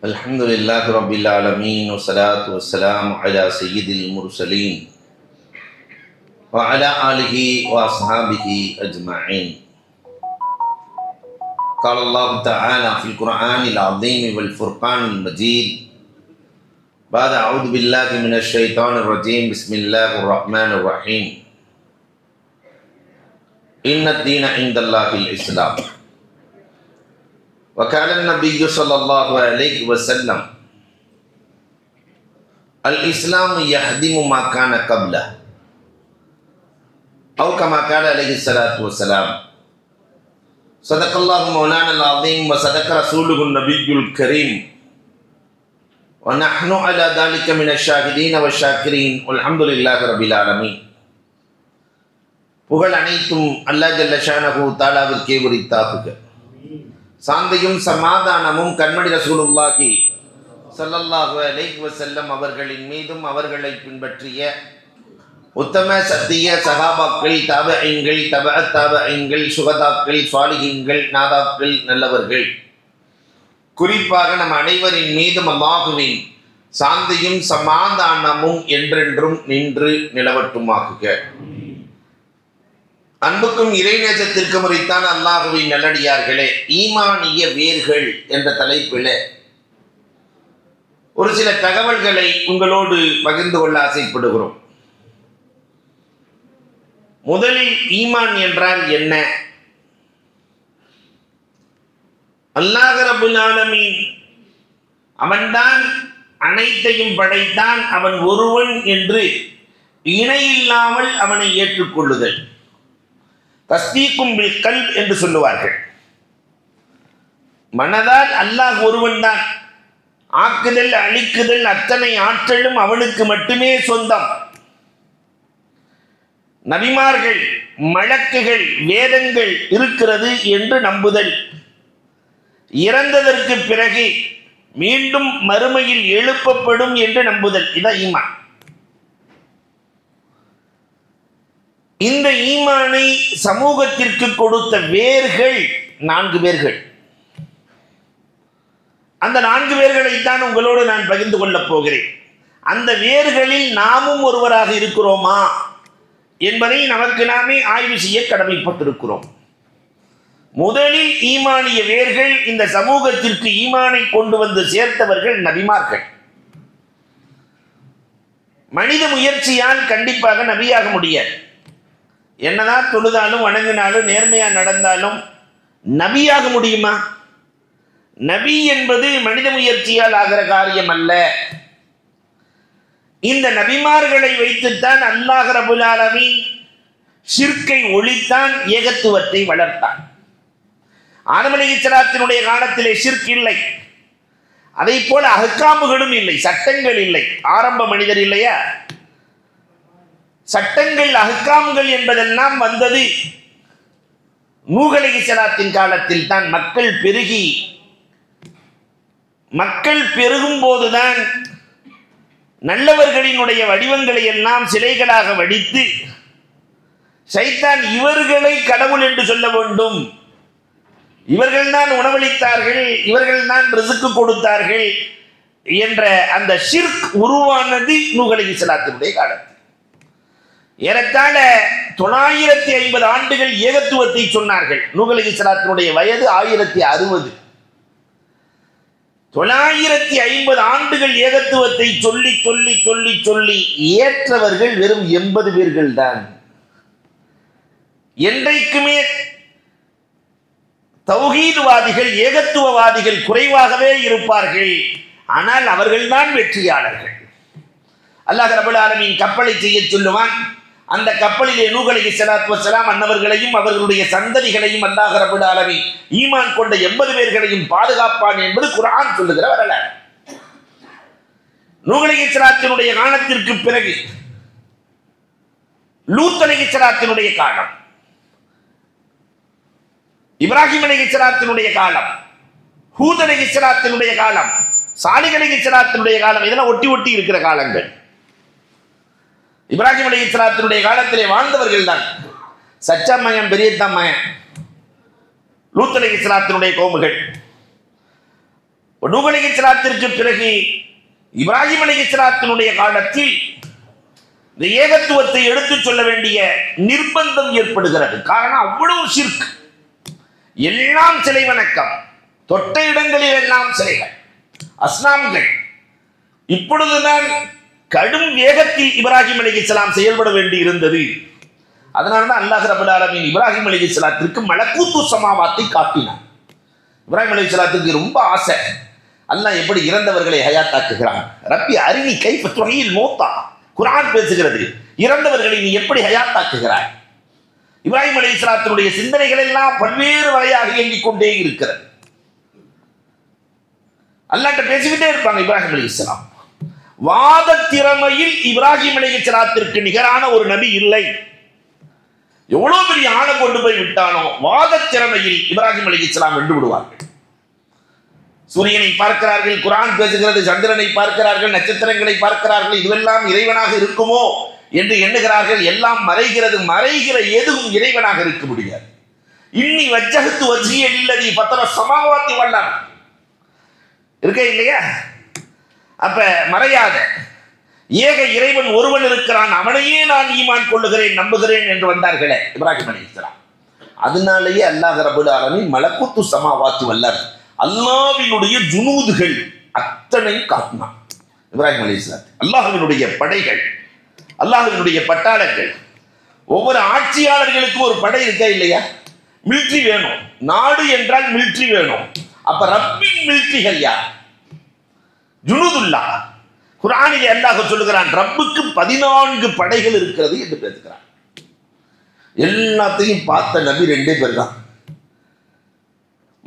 الحمد لله رب العالمين والصلاة والسلام على سيد المرسلين وعلى آله وأصحابه أجمعين قال الله تعالى في القرآن العظيم والفرقان المجيد بعد أعوذ بالله من الشيطان الرجيم بسم الله الرحمن الرحيم إن الدين عند الله الإسلام. وكان النبي صلى الله عليه وسلم الإسلام يهدم ما كان قبله أو كما قال عليه الصلاة والسلام صدق الله مولانا العظيم وصدق رسوله النبي الكريم ونحن على ذلك من الشاهدين والشاكرين والحمد لله رب العالمين புகழ் அனைத்தும் அல்லாஹ் ஜல்ல ஷானஹு தாலாவிற்கே உரித்தாகுக சாந்தியும் சமாதானமும் கண்மணி ரசூலுல்லாஹி சல்லல்லாஹு அலைஹி வஸல்லம் அவர்களின் மீதும் அவர்களை பின்பற்றிய உத்தம சத்திய சகாபாக்கள் தாபஐன்கள் தப தாபஐன்கள் சுகதாக்கள் சுவாலிகங்கள் நாதாக்கள் நல்லவர்கள். குறிப்பாக நம் அனைவரின் மீதும் அல்லாஹுவின் சாந்தியும் சமாதானமும் என்றென்றும் நின்று நிலவட்டுமாகுக. அன்புக்கும் இறைநேசத்திற்கும் உரித்தான் அல்லாஹுவின் நல்லடியார்களே ஈமானிய வேர்கள் என்ற தலைப்பில் ஒரு சில தகவல்களை உங்களோடு பகிர்ந்து கொள்ள ஆசைப்படுகிறோம். முதலில் ஈமான் என்றால் என்ன? அல்லாஹ் ரபுல் ஆலமீன் அவன்தான் அனைத்தையும் படைத்தான் அவன் ஒருவன் என்று இணையில்லாமல் அவனை ஏற்றுக்கொள்ளுதல். தஸ்தீக்கும் பில் கல் என்று சொல்லுவார்கள். மனதால் அல்லாஹ் ஒருவன் தான் ஆக்குதல் அழிக்குதல் அத்தனை ஆற்றலும் அவனுக்கு மட்டுமே சொந்தம். நபிமார்கள் மழக்குகள் வேதங்கள் இருக்கிறது என்று நம்புதல். இறந்ததற்கு பிறகு மீண்டும் மறுமையில் எழுப்பப்படும் என்று நம்புதல். இதான் ஈமான். இந்த ஈமானை சமூகத்திற்கு கொடுத்த வேர்கள் நான்கு பேர்கள். அந்த நான்கு பேர்களைத்தான் உங்களோடு நான் பகிர்ந்து கொள்ளப் போகிறேன். அந்த வேர்களில் நாமும் ஒருவராக இருக்கிறோமா என்பதை நமக்கு நாமே ஆய்வு செய்ய கடமைப்பட்டிருக்கிறோம். முதலில் ஈமானிய வேர்கள் இந்த சமூகத்திற்கு ஈமானை கொண்டு வந்து சேர்த்தவர்கள் நபிமார்கள். மனித முயற்சியால் கண்டிப்பாக நபியாக முடியாது. என்னதான் தொழுதாலும் வணங்கினாலும் நேர்மையாக நடந்தாலும் நபியாக முடியுமா? நபி என்பது மனித முயற்சியால் ஆகிற காரியம் அல்ல இந்த நபிமார்களை வைத்துத்தான் அல்லாஹ் ரபுலாலமி சிற்கை ஒழித்தான் ஏகத்துவத்தை வளர்த்தான். ஆதமலி இச்சலாத்தினுடைய காலத்திலே ஷிர்க் இல்லை. அதை போல அகக்காம்புகளும் இல்லை சட்டங்கள் இல்லை. ஆரம்ப மனிதர் இல்லையா? சட்டங்கள் அகக்காம்கள் என்பதெல்லாம் வந்தது. நூகலகி சலாத்தின் காலத்தில் தான் மக்கள் பெருகி. மக்கள் பெருகும் போதுதான் நல்லவர்களினுடைய வடிவங்களை எல்லாம் சிலைகளாக வடித்து சைத்தான் இவர்களை கடவுள் என்று சொல்ல வேண்டும். இவர்கள் தான் உணவளித்தார்கள் இவர்கள் தான் ரிசுக்கு கொடுத்தார்கள் என்ற அந்த ஷிர்க் உருவானது நூகலகி சலாத்தினுடைய காலத்தில். ஏறத்தாழ தொள்ளாயிரத்தி ஐம்பது ஆண்டுகள் ஏகத்துவத்தை சொன்னார்கள். நூகலை சலாத்தினுடைய வயது ஆயிரத்தி அறுபது. தொள்ளாயிரத்தி ஐம்பது ஆண்டுகள் ஏகத்துவத்தை சொல்லி சொல்லி சொல்லி சொல்லி ஏற்றவர்கள் வெறும் எண்பது பேர்கள் தான். என்றைக்குமே தௌஹீதுவாதிகள் ஏகத்துவவாதிகள் குறைவாகவே இருப்பார்கள். ஆனால் அவர்கள்தான் வெற்றியாளர்கள். அல்லாஹ் ரபுல் ஆலமின் கப்பலை செய்ய சொல்லுவான் அந்த கப்பலிலே நூகலகி சலாத்து வசலாம் அன்னவர்களையும் அவர்களுடைய சந்ததிகளையும் அல்லாஹ் ரபுல் ஆலமி ஈமான் கொண்ட எண்பது பேர்களையும் பாதுகாப்பான் என்பது குரான் சொல்லுகிற வரலாறு. நூகலகி சலாத்தினுடைய காலத்திற்கு பிறகு லூத்தலகி சலாத்தினுடைய காலம் இப்ராஹிம் அலி சலாத்தினுடைய காலம் ஹூத் அலி சலாத்தினுடைய காலம் சாலிக் அலி சலாத்தினுடைய காலம் இதெல்லாம் ஒட்டி ஒட்டி இருக்கிற காலங்கள். இப்ராஹிம் அலி இஸ்லாத்தினுடைய காலத்திலே வாழ்ந்தவர்கள் தான். சச்சம்மயன் பெரியத்தம்மயன் லூத் அலி இஸ்லாத்தினுடைய கோமுகள். நூஹ் இஸ்லாத்திற்கு பிறகு இப்ராஹிம் அலைஹிஸ்ஸலாத்தினுடைய காலத்தில் இந்த ஏகத்துவத்தை எடுத்துச் சொல்ல வேண்டிய நிர்பந்தம் ஏற்படுகிறது. காரணம் அவ்வளவு சிற்கு. எல்லாம் சிலை வணக்கம். தொட்ட இடங்களில் எல்லாம் சிலைகள். அஸ்லாம்கள் இப்பொழுதுதான் கடும் வேகத்தில் இப்ராஹிம் அலைஹிஸ்ஸலாம் செயல்பட வேண்டி இருந்தது. அதனால தான் அல்லாஹ் ரபுல் ஆலமின் இப்ராஹிம் அலைஹிஸ்ஸலாத்திற்கு மலக்கூத்து சமாவாத்தை காட்டினார் இப்ராஹிம் அலைஹிஸ்ஸலாத்துக்கு ரொம்ப ஆசை. அல்லாஹ் எப்படி இறந்தவர்களை ஹயாத்தாக்குகிறான். ரப்பி அருவி கைப்ப துறையில் மூத்தா. குரான் பேசுகிறது. இறந்தவர்களை நீ எப்படி ஹயாத்தாக்குகிறாய்? இப்ராஹிம் அலி இஸ்லாத்தினுடைய சிந்தனைகள் எல்லாம் பல்வேறு வகையாக இயங்கிக் கொண்டே இருக்கிறது. அல்லாட்ட பேசிக்கிட்டே இருப்பாங்க இப்ராஹிம் அலி இஸ்லாம் வாத திறமையில் இப்ராஹிம் அலிகலாத்திற்கு நிகரான ஒரு நபி இல்லை. எவ்வளவு பெரிய ஆணை கொண்டு போய் விட்டானோ வாத திறமையில் இப்ராஹிம் அலிகலாம் வென்று விடுவார்கள். சூரியனை பார்க்கிறார்கள் குரான் பேசுகிறது சந்திரனை பார்க்கிறார்கள் நட்சத்திரங்களை பார்க்கிறார்கள் இதுவெல்லாம் இறைவனாக இருக்குமோ என்று எண்ணுகிறார்கள் எல்லாம் மறைகிறது மறைகிற எதுவும் இறைவனாக இருக்க முடியாது. இன்னி வஜ்ஜகத்து வஜ்ஜிய இல்லதி பத்திர சமாவாத்தி வல்லார் இருக்க இல்லையா? அப்ப மறையாத. ஏக இறைவன் ஒருவன் இருக்கிறான் அவனையே நான் ஈமான் கொள்ளுகிறேன் நம்புகிறேன் என்று வந்தார்களே இப்ராஹிம் அலி இஸ்லாம் அதனாலேயே அல்லாஹ் ரபுல் ஆலமீன் மலக்குத்து சமாவாத்து வல்லார் அல்லாவினுடைய ஜுனூதுகள் அத்தனை காட்டினான். இப்ராஹிம் அலி இஸ்லாம் அல்லாஹினுடைய படைகள் அல்லாஹினுடைய பட்டாளங்கள் ஒவ்வொரு ஆட்சியாளர்களுக்கும் ஒரு படை இருக்கா இல்லையா? மிலிட்ரி வேணும். நாடு என்றால் மிலிட்ரி வேணும். அப்ப ரப்பின் மிலிட்ரிகள் யார்? ஜுனுதுல்லா. குரானில் அல்லாஹ் சொல்லுகிறான் ரப்புக்கு பதினான்கு படைகள் இருக்கிறது என்று பேசுகிறான். எல்லாத்தையும் பார்த்த நபி ரெண்டே பேர் தான்.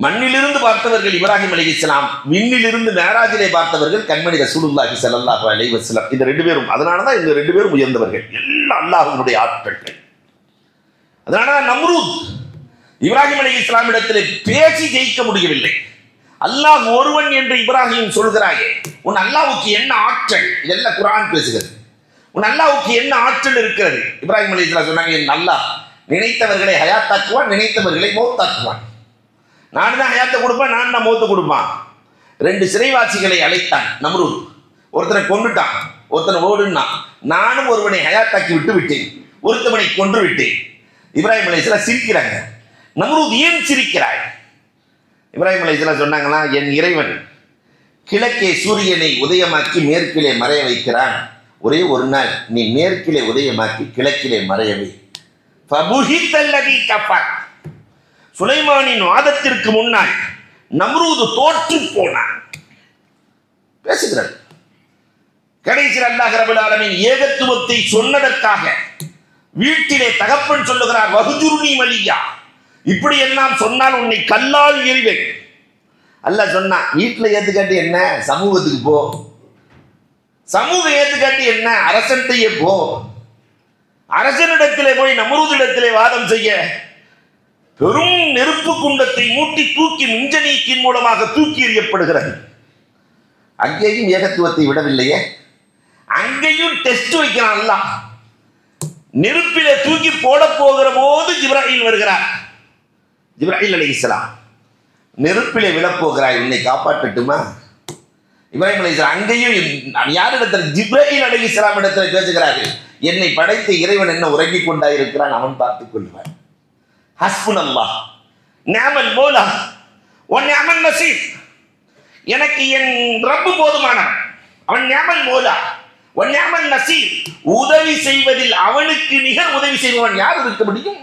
மண்ணிலிருந்து பார்த்தவர்கள் இப்ராஹிம் அலி இஸ்லாம் விண்ணிலிருந்து மேராஜிலே பார்த்தவர்கள் கண்மணி ரசூலுல்லாஹி ஸல்லல்லாஹு அலி வஸ்லாம் இந்த ரெண்டு பேரும் அதனால தான் இந்த ரெண்டு பேரும் உயர்ந்தவர்கள். எல்லா அல்லாஹனுடைய ஆட்கள் அதனால நம்ரூத் இப்ராஹிம் அலி இஸ்லாமிடத்தில் பேசி ஜெயிக்க முடியவில்லை. அல்லாஹ் ஒருவன் என்று இப்ராஹிம் சொல்கிறாயே உன் அல்லாவுக்கு என்ன ஆற்றல்? இதெல்லாம் குரான் பேசுகிறது. உன் அல்லாவுக்கு என்ன ஆற்றல் இருக்கிறது? இப்ராஹிம் அலி இஸ்லாம் சொன்னாங்க என் அல்லாஹ் நினைத்தவர்களை ஹயாத்தாக்குவான் நினைத்தவர்களை மௌத்தாக்குவான். நான் தான் ஹயாத்தை கொடுப்பேன் நான் தான் மோத்த கொடுப்பான். ரெண்டு சிறைவாசிகளை அழைத்தான் நம்ரூத் ஒருத்தனை கொண்டுட்டான் ஒருத்தனை ஓடுன்னா. நானும் ஒருவனை ஹயாத்தாக்கி விட்டு விட்டேன் ஒருத்தவனை கொன்று விட்டேன். இப்ராஹிம் அலைஹிஸ்ஸலாம் சிரிக்கிறாங்க. நம்ரூத் ஏன் சிரிக்கிறாய்? இப்ராஹிம் அலைஹிஸ்ஸலாம் சொன்னாங்கன்னா என் இறைவன் கிழக்கே சூரியனை உதயமாக்கி மேற்கிலே மறைய வைக்கிறான். ஒரே ஒரு நாள் நீ மேற்கிலே உதயமாக்கி கிழக்கிலே மறையவை ஃபபுஹித்தல்லதி கஃபர். சுலைமானின் வாதத்திற்கு முன்னால் நம்ரூது தோற்று போனான். பேசுகிறார். கடைசியில் அல்லாஹ் ரபுல் ஏகத்துவத்தை சொன்னதற்காக வீட்டிலே தகப்பன் சொல்லுகிறார் வகுஜுருணி மலியா இப்படி எல்லாம் சொன்னால் உன்னை கல்லால் எறிவேன். அல்ல சொன்னான் வீட்டில் ஏத்துக்காட்டி என்ன? சமூகத்துக்கு போ. சமூகம் ஏத்துக்காட்டி என்ன? அரசன்டையே போ. அரசனிடத்திலே போய் நமருதிடத்திலே வாதம் செய்ய. பெரும் நெருப்பு குண்டத்தை மூட்டி தூக்கி மிஞ்சநீக்கின் மூலமாக தூக்கி எறியப்படுகிறது. அங்கேயும் ஏகத்துவத்தை விடவில்லையே? அங்கேயும் டெஸ்ட் வைக்கிறான் அல்லாஹ். நெருப்பிலே தூக்கி போட போகிற போது ஜிப்ராஹில் வருகிறார். ஜிப்ராஹில் இஸ்லாம் நெருப்பிலே விழப்போகிறாய் உன்னை காப்பாற்றட்டுமா? இப்ராஹிம் அலைஹிஸ்ஸலாம் அங்கேயும் நான் யாரிடத்தில் ஜிப்ராஹில் இஸ்லாம் இடத்துல பேசுகிறார்கள்? என்னை படைத்த இறைவன் என்ன உறங்கிக் கொண்டாயிருக்கிறான்? அவன் பார்த்துக் கொள்வான். ஹஸ்புன் அல்லாஹ் நேமல் மோலா. ஒன் நேமன் நசீப் எனக்கு என் ரப்பு போதுமானவன் அவன் நேமல் மோலா. ஒன் நேமன் நசீப் உதவி செய்வதில் அவனுக்கு நிகர் உதவி செய்பவன் யார் இருக்க முடியும்?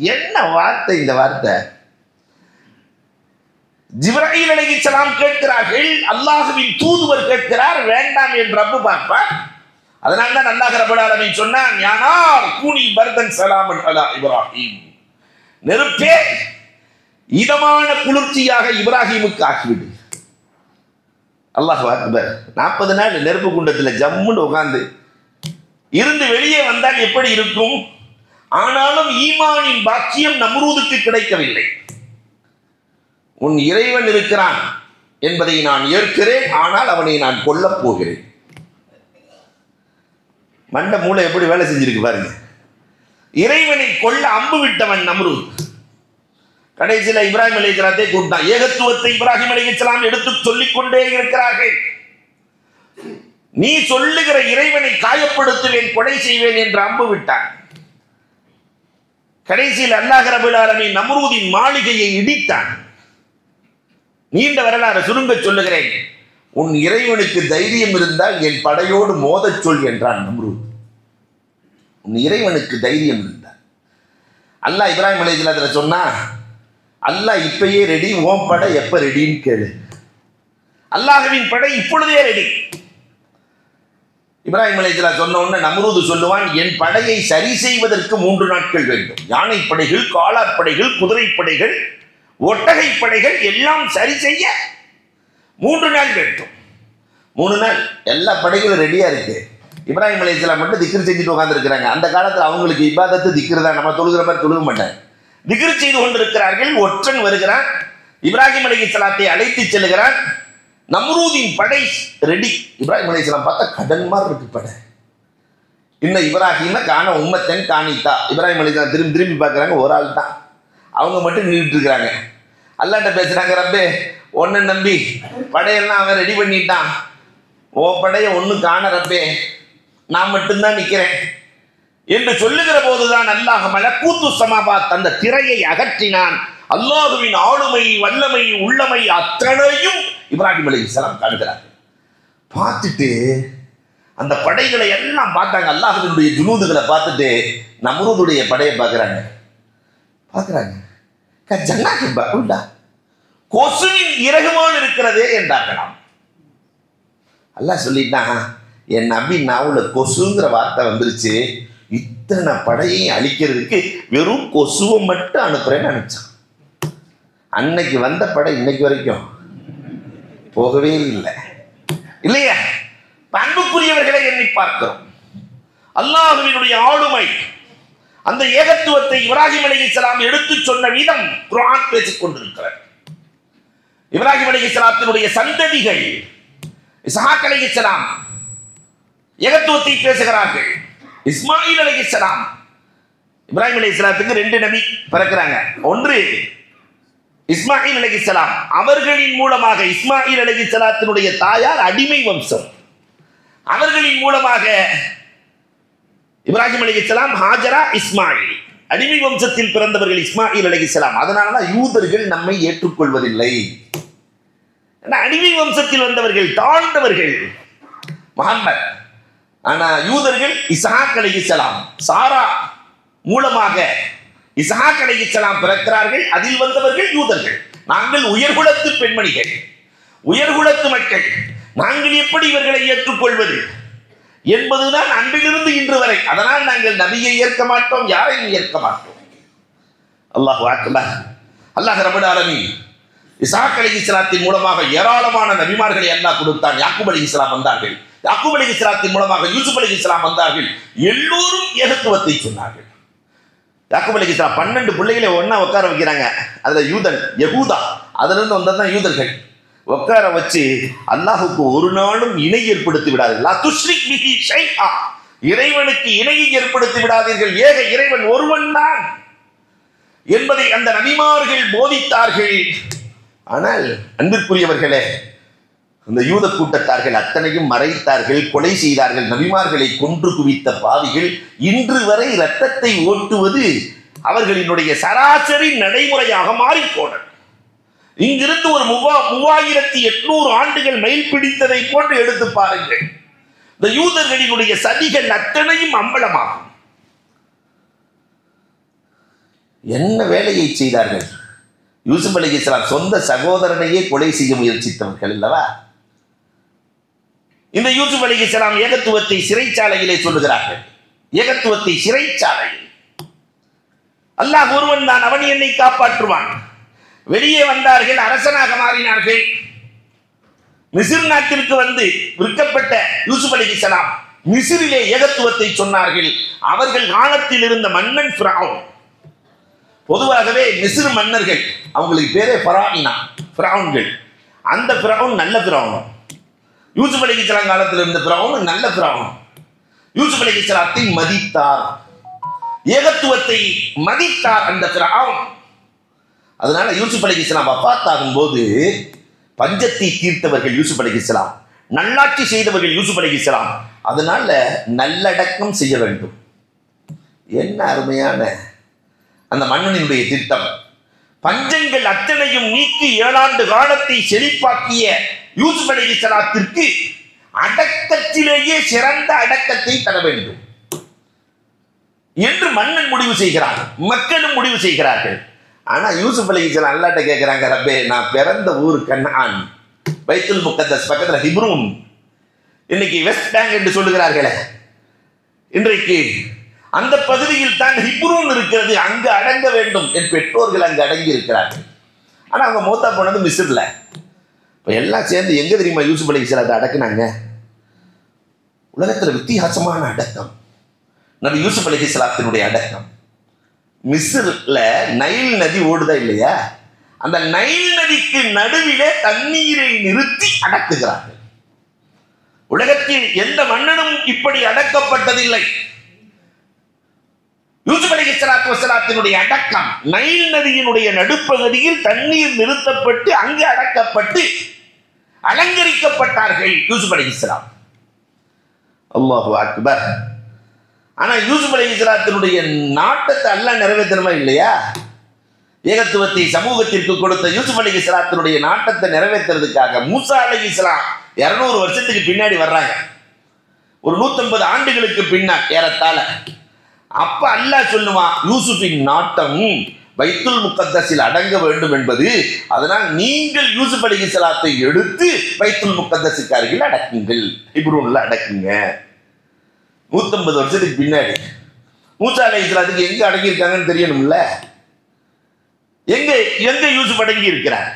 என்ன வார்த்தை இந்த வார்த்தை? ஜிப்ராஹில் அலைஹிஸ்ஸலாம் கேட்கிறார்கள் அல்லாஹுவின் தூதுவர் கேட்கிறார் வேண்டாம் என்று ரப்பு பார்ப்பார். அதனால தான் அல்லாஹ் ரப்பல் ஆலமீன் சொன்னான் யானார் கூனி பர்தன் சலாம் அலா இப்ராஹிம். நெருப்பே இதமான குளிர்ச்சியாக இப்ராஹிமுக்கு ஆக்கிவிடு அல்லாஹ் அக்பர் நாற்பது நாள் நெருப்பு குண்டத்தில் ஜம்முன்னு உட்காந்து இருந்து வெளியே வந்தால் எப்படி இருக்கும்? ஆனாலும் ஈமானின் பாக்கியம் நம்ரூதுக்கு கிடைக்கவில்லை. உன் இறைவன் இருக்கிறான் என்பதை நான் ஏற்கிறேன் ஆனால் அவனை நான் கொல்லப் போகிறேன். மண்ட மூளை எப்படி வேலை செஞ்சிருக்கு பாருங்க. இறைவனை கொல்ல அம்பு விட்டவன் நம்ரூத். கடைசியில் இப்ராஹிம் அலிகலாத்தை கூப்பிட்டான். ஏகத்துவத்தை இப்ராஹிம் அலிகலாம் எடுத்து சொல்லிக் கொண்டே இருக்கிறார்கள். நீ சொல்லுகிற இறைவனை காயப்படுத்துவேன் கொலை செய்வேன் என்று அம்பு விட்டான். கடைசியில் அல்லாஹ் ரபுல் நம்ரூதின் மாளிகையை இடித்தான். நீண்ட வரலாறு சுருங்க சொல்லுகிறேன். உன் இறைவனுக்கு தைரியம் இருந்தால் என் படையோடு மோதச் சொல் என்றான் நம்ரூத். உன் இறைவனுக்கு தைரியம் இருந்தால். அல்லாஹ் இப்ராஹிம் அலைஹிஸ்ஸலாத்துல சொன்னா அல்லாஹ் இப்பயே ரெடி ஓம் படை எப்போ ரெடின்னு கேளு. அல்லாஹ்வின் படை இப்பொழுதே ரெடி இப்ராஹிம் அலைஹிஸ்ஸலாம் சொன்ன உடனே நம்ரூது சொல்லுவான் என் படையை சரி செய்வதற்கு மூன்று நாட்கள் வேண்டும். யானை படைகள் காலாட் படைகள் குதிரை படைகள் ஒட்டகை படைகள் எல்லாம் சரி செய்ய மூன்று நாள் வேண்டும். மூணு நாள். எல்லா படைகளும் ரெடியாக இருக்கு. இப்ராஹிம் அலைஹிஸ்ஸலாம் மட்டும் திக்ர் செஞ்சுட்டு உட்காந்துருக்கிறாங்க அந்த காலத்தில் அவங்களுக்கு இபாதத்து திக்ர் தான். நம்ம தொழுகிற மாதிரி தொழுக மாட்டேன் திக்ர் செய்து கொண்டிருக்கிறார்கள். ஒற்றன் வருகிறான். இப்ராஹிம் அலைஹிஸ்ஸலாத்தை அழைத்து செல்கிறான். நம்ரூதின் படை ரெடி இப்ராஹிம் அலைஹிஸ்ஸலாம் பார்த்தா கடன் மாதிரி இருக்கு படை இன்னும் இப்ராஹிம காண உம்மத்தன் காணித்தா. இப்ராஹிம் அலைஹிஸ்ஸலாம் திரும்பி திரும்பி பார்க்குறாங்க ஒரு ஆள் தான். அவங்க மட்டும் நின்றுட்டு இருக்கிறாங்க அல்லாட்ட பேசுறாங்க ரப்பே ஒன்று நம்பி படையெல்லாம் அவன் ரெடி பண்ணிட்டான். ஓ படைய ஒன்று காண ரப்பே நான் மட்டும்தான் நிற்கிறேன் என்று சொல்லுகிற போதுதான் அல்லாஹ் மலக்கூத்து சமாபாத் அந்த திரையை அகற்றினான். அல்லாஹுவின் ஆளுமை வல்லமை உள்ளமை அத்தனையும் இப்ராஹிம் அலைஹிஸ்ஸலாம் காண்கிறார் பார்த்துட்டு அந்த படைகளை எல்லாம் பார்த்தாங்க. அல்லாஹுவினுடைய ஜுனூதுகளை பார்த்துட்டு நம்ரூதுடைய படையை பார்க்குறாங்க. பார்க்குறாங்க. ஜன்னாக்கு பகுண்டா கொசுவின் இறகுமான் இருக்கிறதே என்றார்களாம். அல்லாஹ் சொல்லிட்டான் என் நபி நாவல கொசுங்கிற வார்த்தை வந்துருச்சு. இத்தனை படையையும் அழிக்கிறதுக்கு வெறும் கொசுவை மட்டும் அனுப்புறேன்னு நினச்சான். அன்னைக்கு வந்த படை இன்னைக்கு வரைக்கும் போகவே இல்லை. இல்லையா? பண்புக்குரியவர்களை எண்ணி பார்க்கிறோம். அல்லாஹுவினுடைய ஆளுமை அந்த ஏகத்துவத்தை இப்ராஹிம் அலைஹிஸ்ஸலாம் எடுத்து சொன்ன விதம் குரான் பேசிக் கொண்டிருக்கிறார் இப்ராஹிம் அலைஹிஸ்ஸலாத்தினுடைய சந்ததிகள் இசஹாக் அலி இஸ்லாம் ஏகத்துவத்தை பேசுகிறார்கள். இஸ்மாயில் அலைஹிஸ்ஸலாம் இப்ராஹிம் அலைஹிஸ்ஸலாத்துக்கு ரெண்டு நபி பிறக்கிறாங்க. ஒன்று இஸ்மாயில் அலகிசலாம் அவர்களின் மூலமாக இஸ்மாயில் அலகிசலாத்தினுடைய தாயார் அடிமை வம்சம். அவர்களின் மூலமாக இப்ராஹிம் அலைஹிஸ்ஸலாம் ஹாஜரா இஸ்மாயில். அடிமை வம்சத்தில் பிறந்தவர்கள் இஸ்மாயில் அலைஹிஸ்ஸலாம் அதனாலதான் யூதர்கள் நம்மை ஏற்றுக்கொள்வதில்லை. அடிமை வம்சத்தில் வந்தவர்கள் தாழ்ந்தவர்கள் முகம்மது ஆனா யூதர்கள் இஸ்ஹாக் அலைஹிஸ்ஸலாம் சாரா மூலமாக இசாக் அலையிசலாம் பிறக்கிறார்கள் அதில் வந்தவர்கள் யூதர்கள். நாங்கள் உயர்குலத்து பெண்மணிகள் உயர்குலத்து மக்கள். நாங்கள் எப்படி இவர்களை ஏற்றுக்கொள்வது? என்பதுதான் அன்றிலிருந்து இன்று வரை. அதனால் நாங்கள் நபியை ஏற்க மாட்டோம் யாரையும் ஏற்க மாட்டோம். அல்லாஹ் அக்பர். அல்லாஹ் ரபுல் ஆலமீன். இசாக் அலி இஸ்லாத்தின் மூலமாக ஏராளமான நபிமார்களை அல்லாஹ் கொடுத்தான். யாக்கூப் அலி இஸ்லாம் வந்தார்கள். யாக்கூப் அலி இஸ்லாத்தின் மூலமாக யூசுப் அலி இஸ்லாம் வந்தார்கள். எல்லோரும் ஏகத்துவத்தை சொன்னார்கள். யாக்கூப் அலி இஸ்லாம் பன்னெண்டு பிள்ளைகளை ஒன்றா உட்கார வைக்கிறாங்க. அதில் யூதன் யகூதா. அதுலேருந்து வந்தது தான் யூதர்கள். உட்கார வச்சு அல்லாஹுக்கு ஒரு நாளும் இணை ஏற்படுத்தி விடாதீர்கள் லா இறைவனுக்கு இணையை ஏற்படுத்தி விடாதீர்கள். ஏக இறைவன் ஒருவன் தான் என்பதை அந்த நபிமார்கள் போதித்தார்கள். ஆனால் அன்பிற்குரியவர்களே அந்த யூத கூட்டத்தார்கள் அத்தனையும் மறைத்தார்கள் கொலை செய்தார்கள். நபிமார்களை கொன்று குவித்த பாவிகள் இன்று வரை இரத்தத்தை ஓட்டுவது அவர்களினுடைய சராசரி நடைமுறையாக மாறிப்போனது. இங்கிருந்து ஒரு மூவா மூவாயிரத்தி எட்நூறு ஆண்டுகள் மைல் பிடித்ததை போன்று எடுத்து பாருங்கள். இந்த யூதர்களினுடைய சதிகள் அத்தனையும் அம்பலமாகும். என்ன வேலையை செய்தார்கள்? யூசுப் அலி இஸ்லாம் சொந்த சகோதரனையே கொலை செய்ய முயற்சித்தவர்கள் அல்லவா? இந்த யூசுப் அலி இஸ்லாம் ஏகத்துவத்தை சிறைச்சாலையிலே சொல்லுகிறார்கள். ஏகத்துவத்தை சிறைச்சாலையில். அல்லாஹ் ஒருவன் தான் அவன் என்னை காப்பாற்றுவான். வெளியே வந்தார்கள் அரசனாக மாறினார்கள். மிசிர் நாட்டிற்கு வந்து விற்கப்பட்ட யூசுப் அலி இஸ்லாம் மிசிறிலே ஏகத்துவத்தை சொன்னார்கள். அவர்கள் காலத்தில் இருந்த மன்னன் ஃபிரௌன் பொதுவாகவே மிசிறு மன்னர்கள் அவங்களுக்கு பேரே ஃபராயினா ஃபிரௌன்கள் அந்த ஃபிரௌன் நல்ல ஃபிரௌன் யூசுப் அலி இஸ்லாம் காலத்தில் இருந்த ஃபிரௌன் நல்ல ஃபிரௌன் யூசுப் அலி இஸ்லாத்தை மதித்தார். ஏகத்துவத்தை மதித்தார் அந்த ஃபிரௌன். அதனால யூசுப் அலி இஸ்லாம் வஃபாத் பஞ்சத்தை தீர்த்தவர்கள் யூசுப் அலி இஸ்லாம் நல்லாட்சி செய்தவர்கள் யூசுப் அலி இஸ்லாம். அதனால நல்லடக்கம் செய்ய வேண்டும். என்ன அருமையான அந்த மன்னனினுடைய திட்டம் பஞ்சங்கள் அத்தனையும் நீக்கி ஏழாண்டு காலத்தை செழிப்பாக்கிய யூசுப் அலி இஸ்லாத்திற்கு அடக்கத்திலேயே சிறந்த அடக்கத்தை தர வேண்டும். என்று மன்னன் முடிவு செய்கிறான் மக்களும் முடிவு செய்கிறார்கள். ஆனா யூசுப் அலி இஸ்லாம் அல்லாட்ட கேட்கிறாங்க ரப்பே நான் பிறந்த ஊர் கண்ணான் பைத்துல் முக்கத்தஸ் பக்கத்தில் ஹிப்ரூன். இன்னைக்கு வெஸ்ட் பேங்க் என்று சொல்லுகிறார்களே. இன்றைக்கு அந்த பகுதியில் தான் ஹிப்ரூன் இருக்கிறது. அங்கு அடங்க வேண்டும். என் பெற்றோர்கள் அங்கு அடங்கி இருக்கிறார்கள் ஆனால் அவங்க மூத்தா போனது மிஸ்ரில். இப்போ எல்லாம் சேர்ந்து எங்கே தெரியுமா யூசுப் அலி இஸ்லாத்தை அடக்குனாங்க? உலகத்தில் வித்தியாசமான அடக்கம். நபி யூசுப் அலி இஸ்லாத்தினுடைய அடக்கம். மிஸ்ரில் நைல் நதி ஓடுதா இல்லையா? அந்த நைல் நதிக்கு நடுவிலே தண்ணீரை நிறுத்தி அடக்குகிறார்கள். உலகத்தில் எந்த மன்னனும் இப்படி அடக்கப்பட்டதில்லை. யூசுப் அலி இஸ்லாத்து வசலாத்தினுடைய அடக்கம் நைல் நதியினுடைய நடுப்பகுதியில் தண்ணீர் நிறுத்தப்பட்டு அங்கு அடக்கப்பட்டு அலங்கரிக்கப்பட்டார்கள் யூசுப் அலி இஸ்லாம் அல்லாஹு அக்பர். ஆனா யூசுப் அலி இஸ்லாத்தினுடைய நாட்டத்தை அல்ல நிறைவேற்றணுமா இல்லையா? ஏகத்துவத்தை சமூகத்திற்கு கொடுத்த யூசுப் அலி இஸ்லாத்தினுடைய நாட்டத்தை நிறைவேற்றுறதுக்காக மூசா அலி இஸ்லாம் இருநூறு வருஷத்துக்கு பின்னாடி வர்றாங்க. ஒரு நூத்தம்பது ஆண்டுகளுக்கு பின்னால் ஏறத்தாழ. அப்ப அல்லாஹ் சொல்லுவான் யூசுஃபின் நாட்டம் வைத்துல் முக்கத்தஸில் அடங்க வேண்டும் என்பது. அதனால் நீங்கள் யூசுப் அலி இஸ்லாத்தை எடுத்து வைத்துல் முக்கத்தஸுக்கு அருகில் அடக்குங்கள். இப்ரூன்ல அடக்குங்க. நூத்தம்பது வருஷத்துக்கு பின்னாடி. மூசா அலி இஸ்லாத்துக்கு எங்க அடங்கியிருக்காங்கன்னு தெரியணும்ல? எங்க எங்க யூசுப் அடங்கி இருக்கிறார்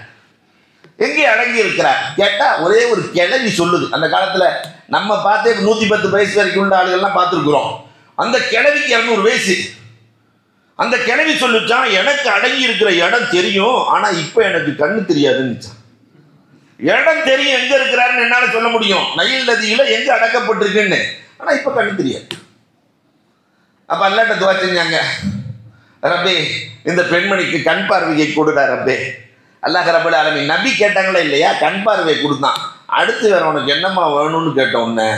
எங்கே அடங்கி இருக்கிறார் கேட்டா ஒரே ஒரு கிளவி சொல்லுது. அந்த காலத்துல நம்ம பார்த்தே நூத்தி பத்து வயசு வரைக்கும் உள்ள ஆளுகள்லாம் பார்த்துருக்குறோம். அந்த கிழவிக்கு இரநூறு வயசு. அந்த கிழவி சொல்லிச்சான் எனக்கு அடங்கி இருக்கிற இடம் தெரியும் ஆனா இப்ப எனக்கு கண்ணு தெரியாதுன்னுச்சான் இடம் தெரியும் எங்க இருக்கிறாருன்னு என்னால சொல்ல முடியும். நயில் நதியில எங்க அடக்கப்பட்டிருக்குன்னு. ஆனா இப்ப கண்ணு தெரியாது. அப்ப அல்லாட்ட துவா செஞ்சாங்க. ரப்பே இந்த பெண்மணிக்கு கண் பார்வையை கொடுடா ரப்பே. அல்லாஹ் ரபுல் ஆலமி நபி கேட்டாங்களா இல்லையா? கண் பார்வையை கொடுத்தான். அடுத்து வேற உனக்கு என்னம்மா வேணும்னு கேட்ட உடனே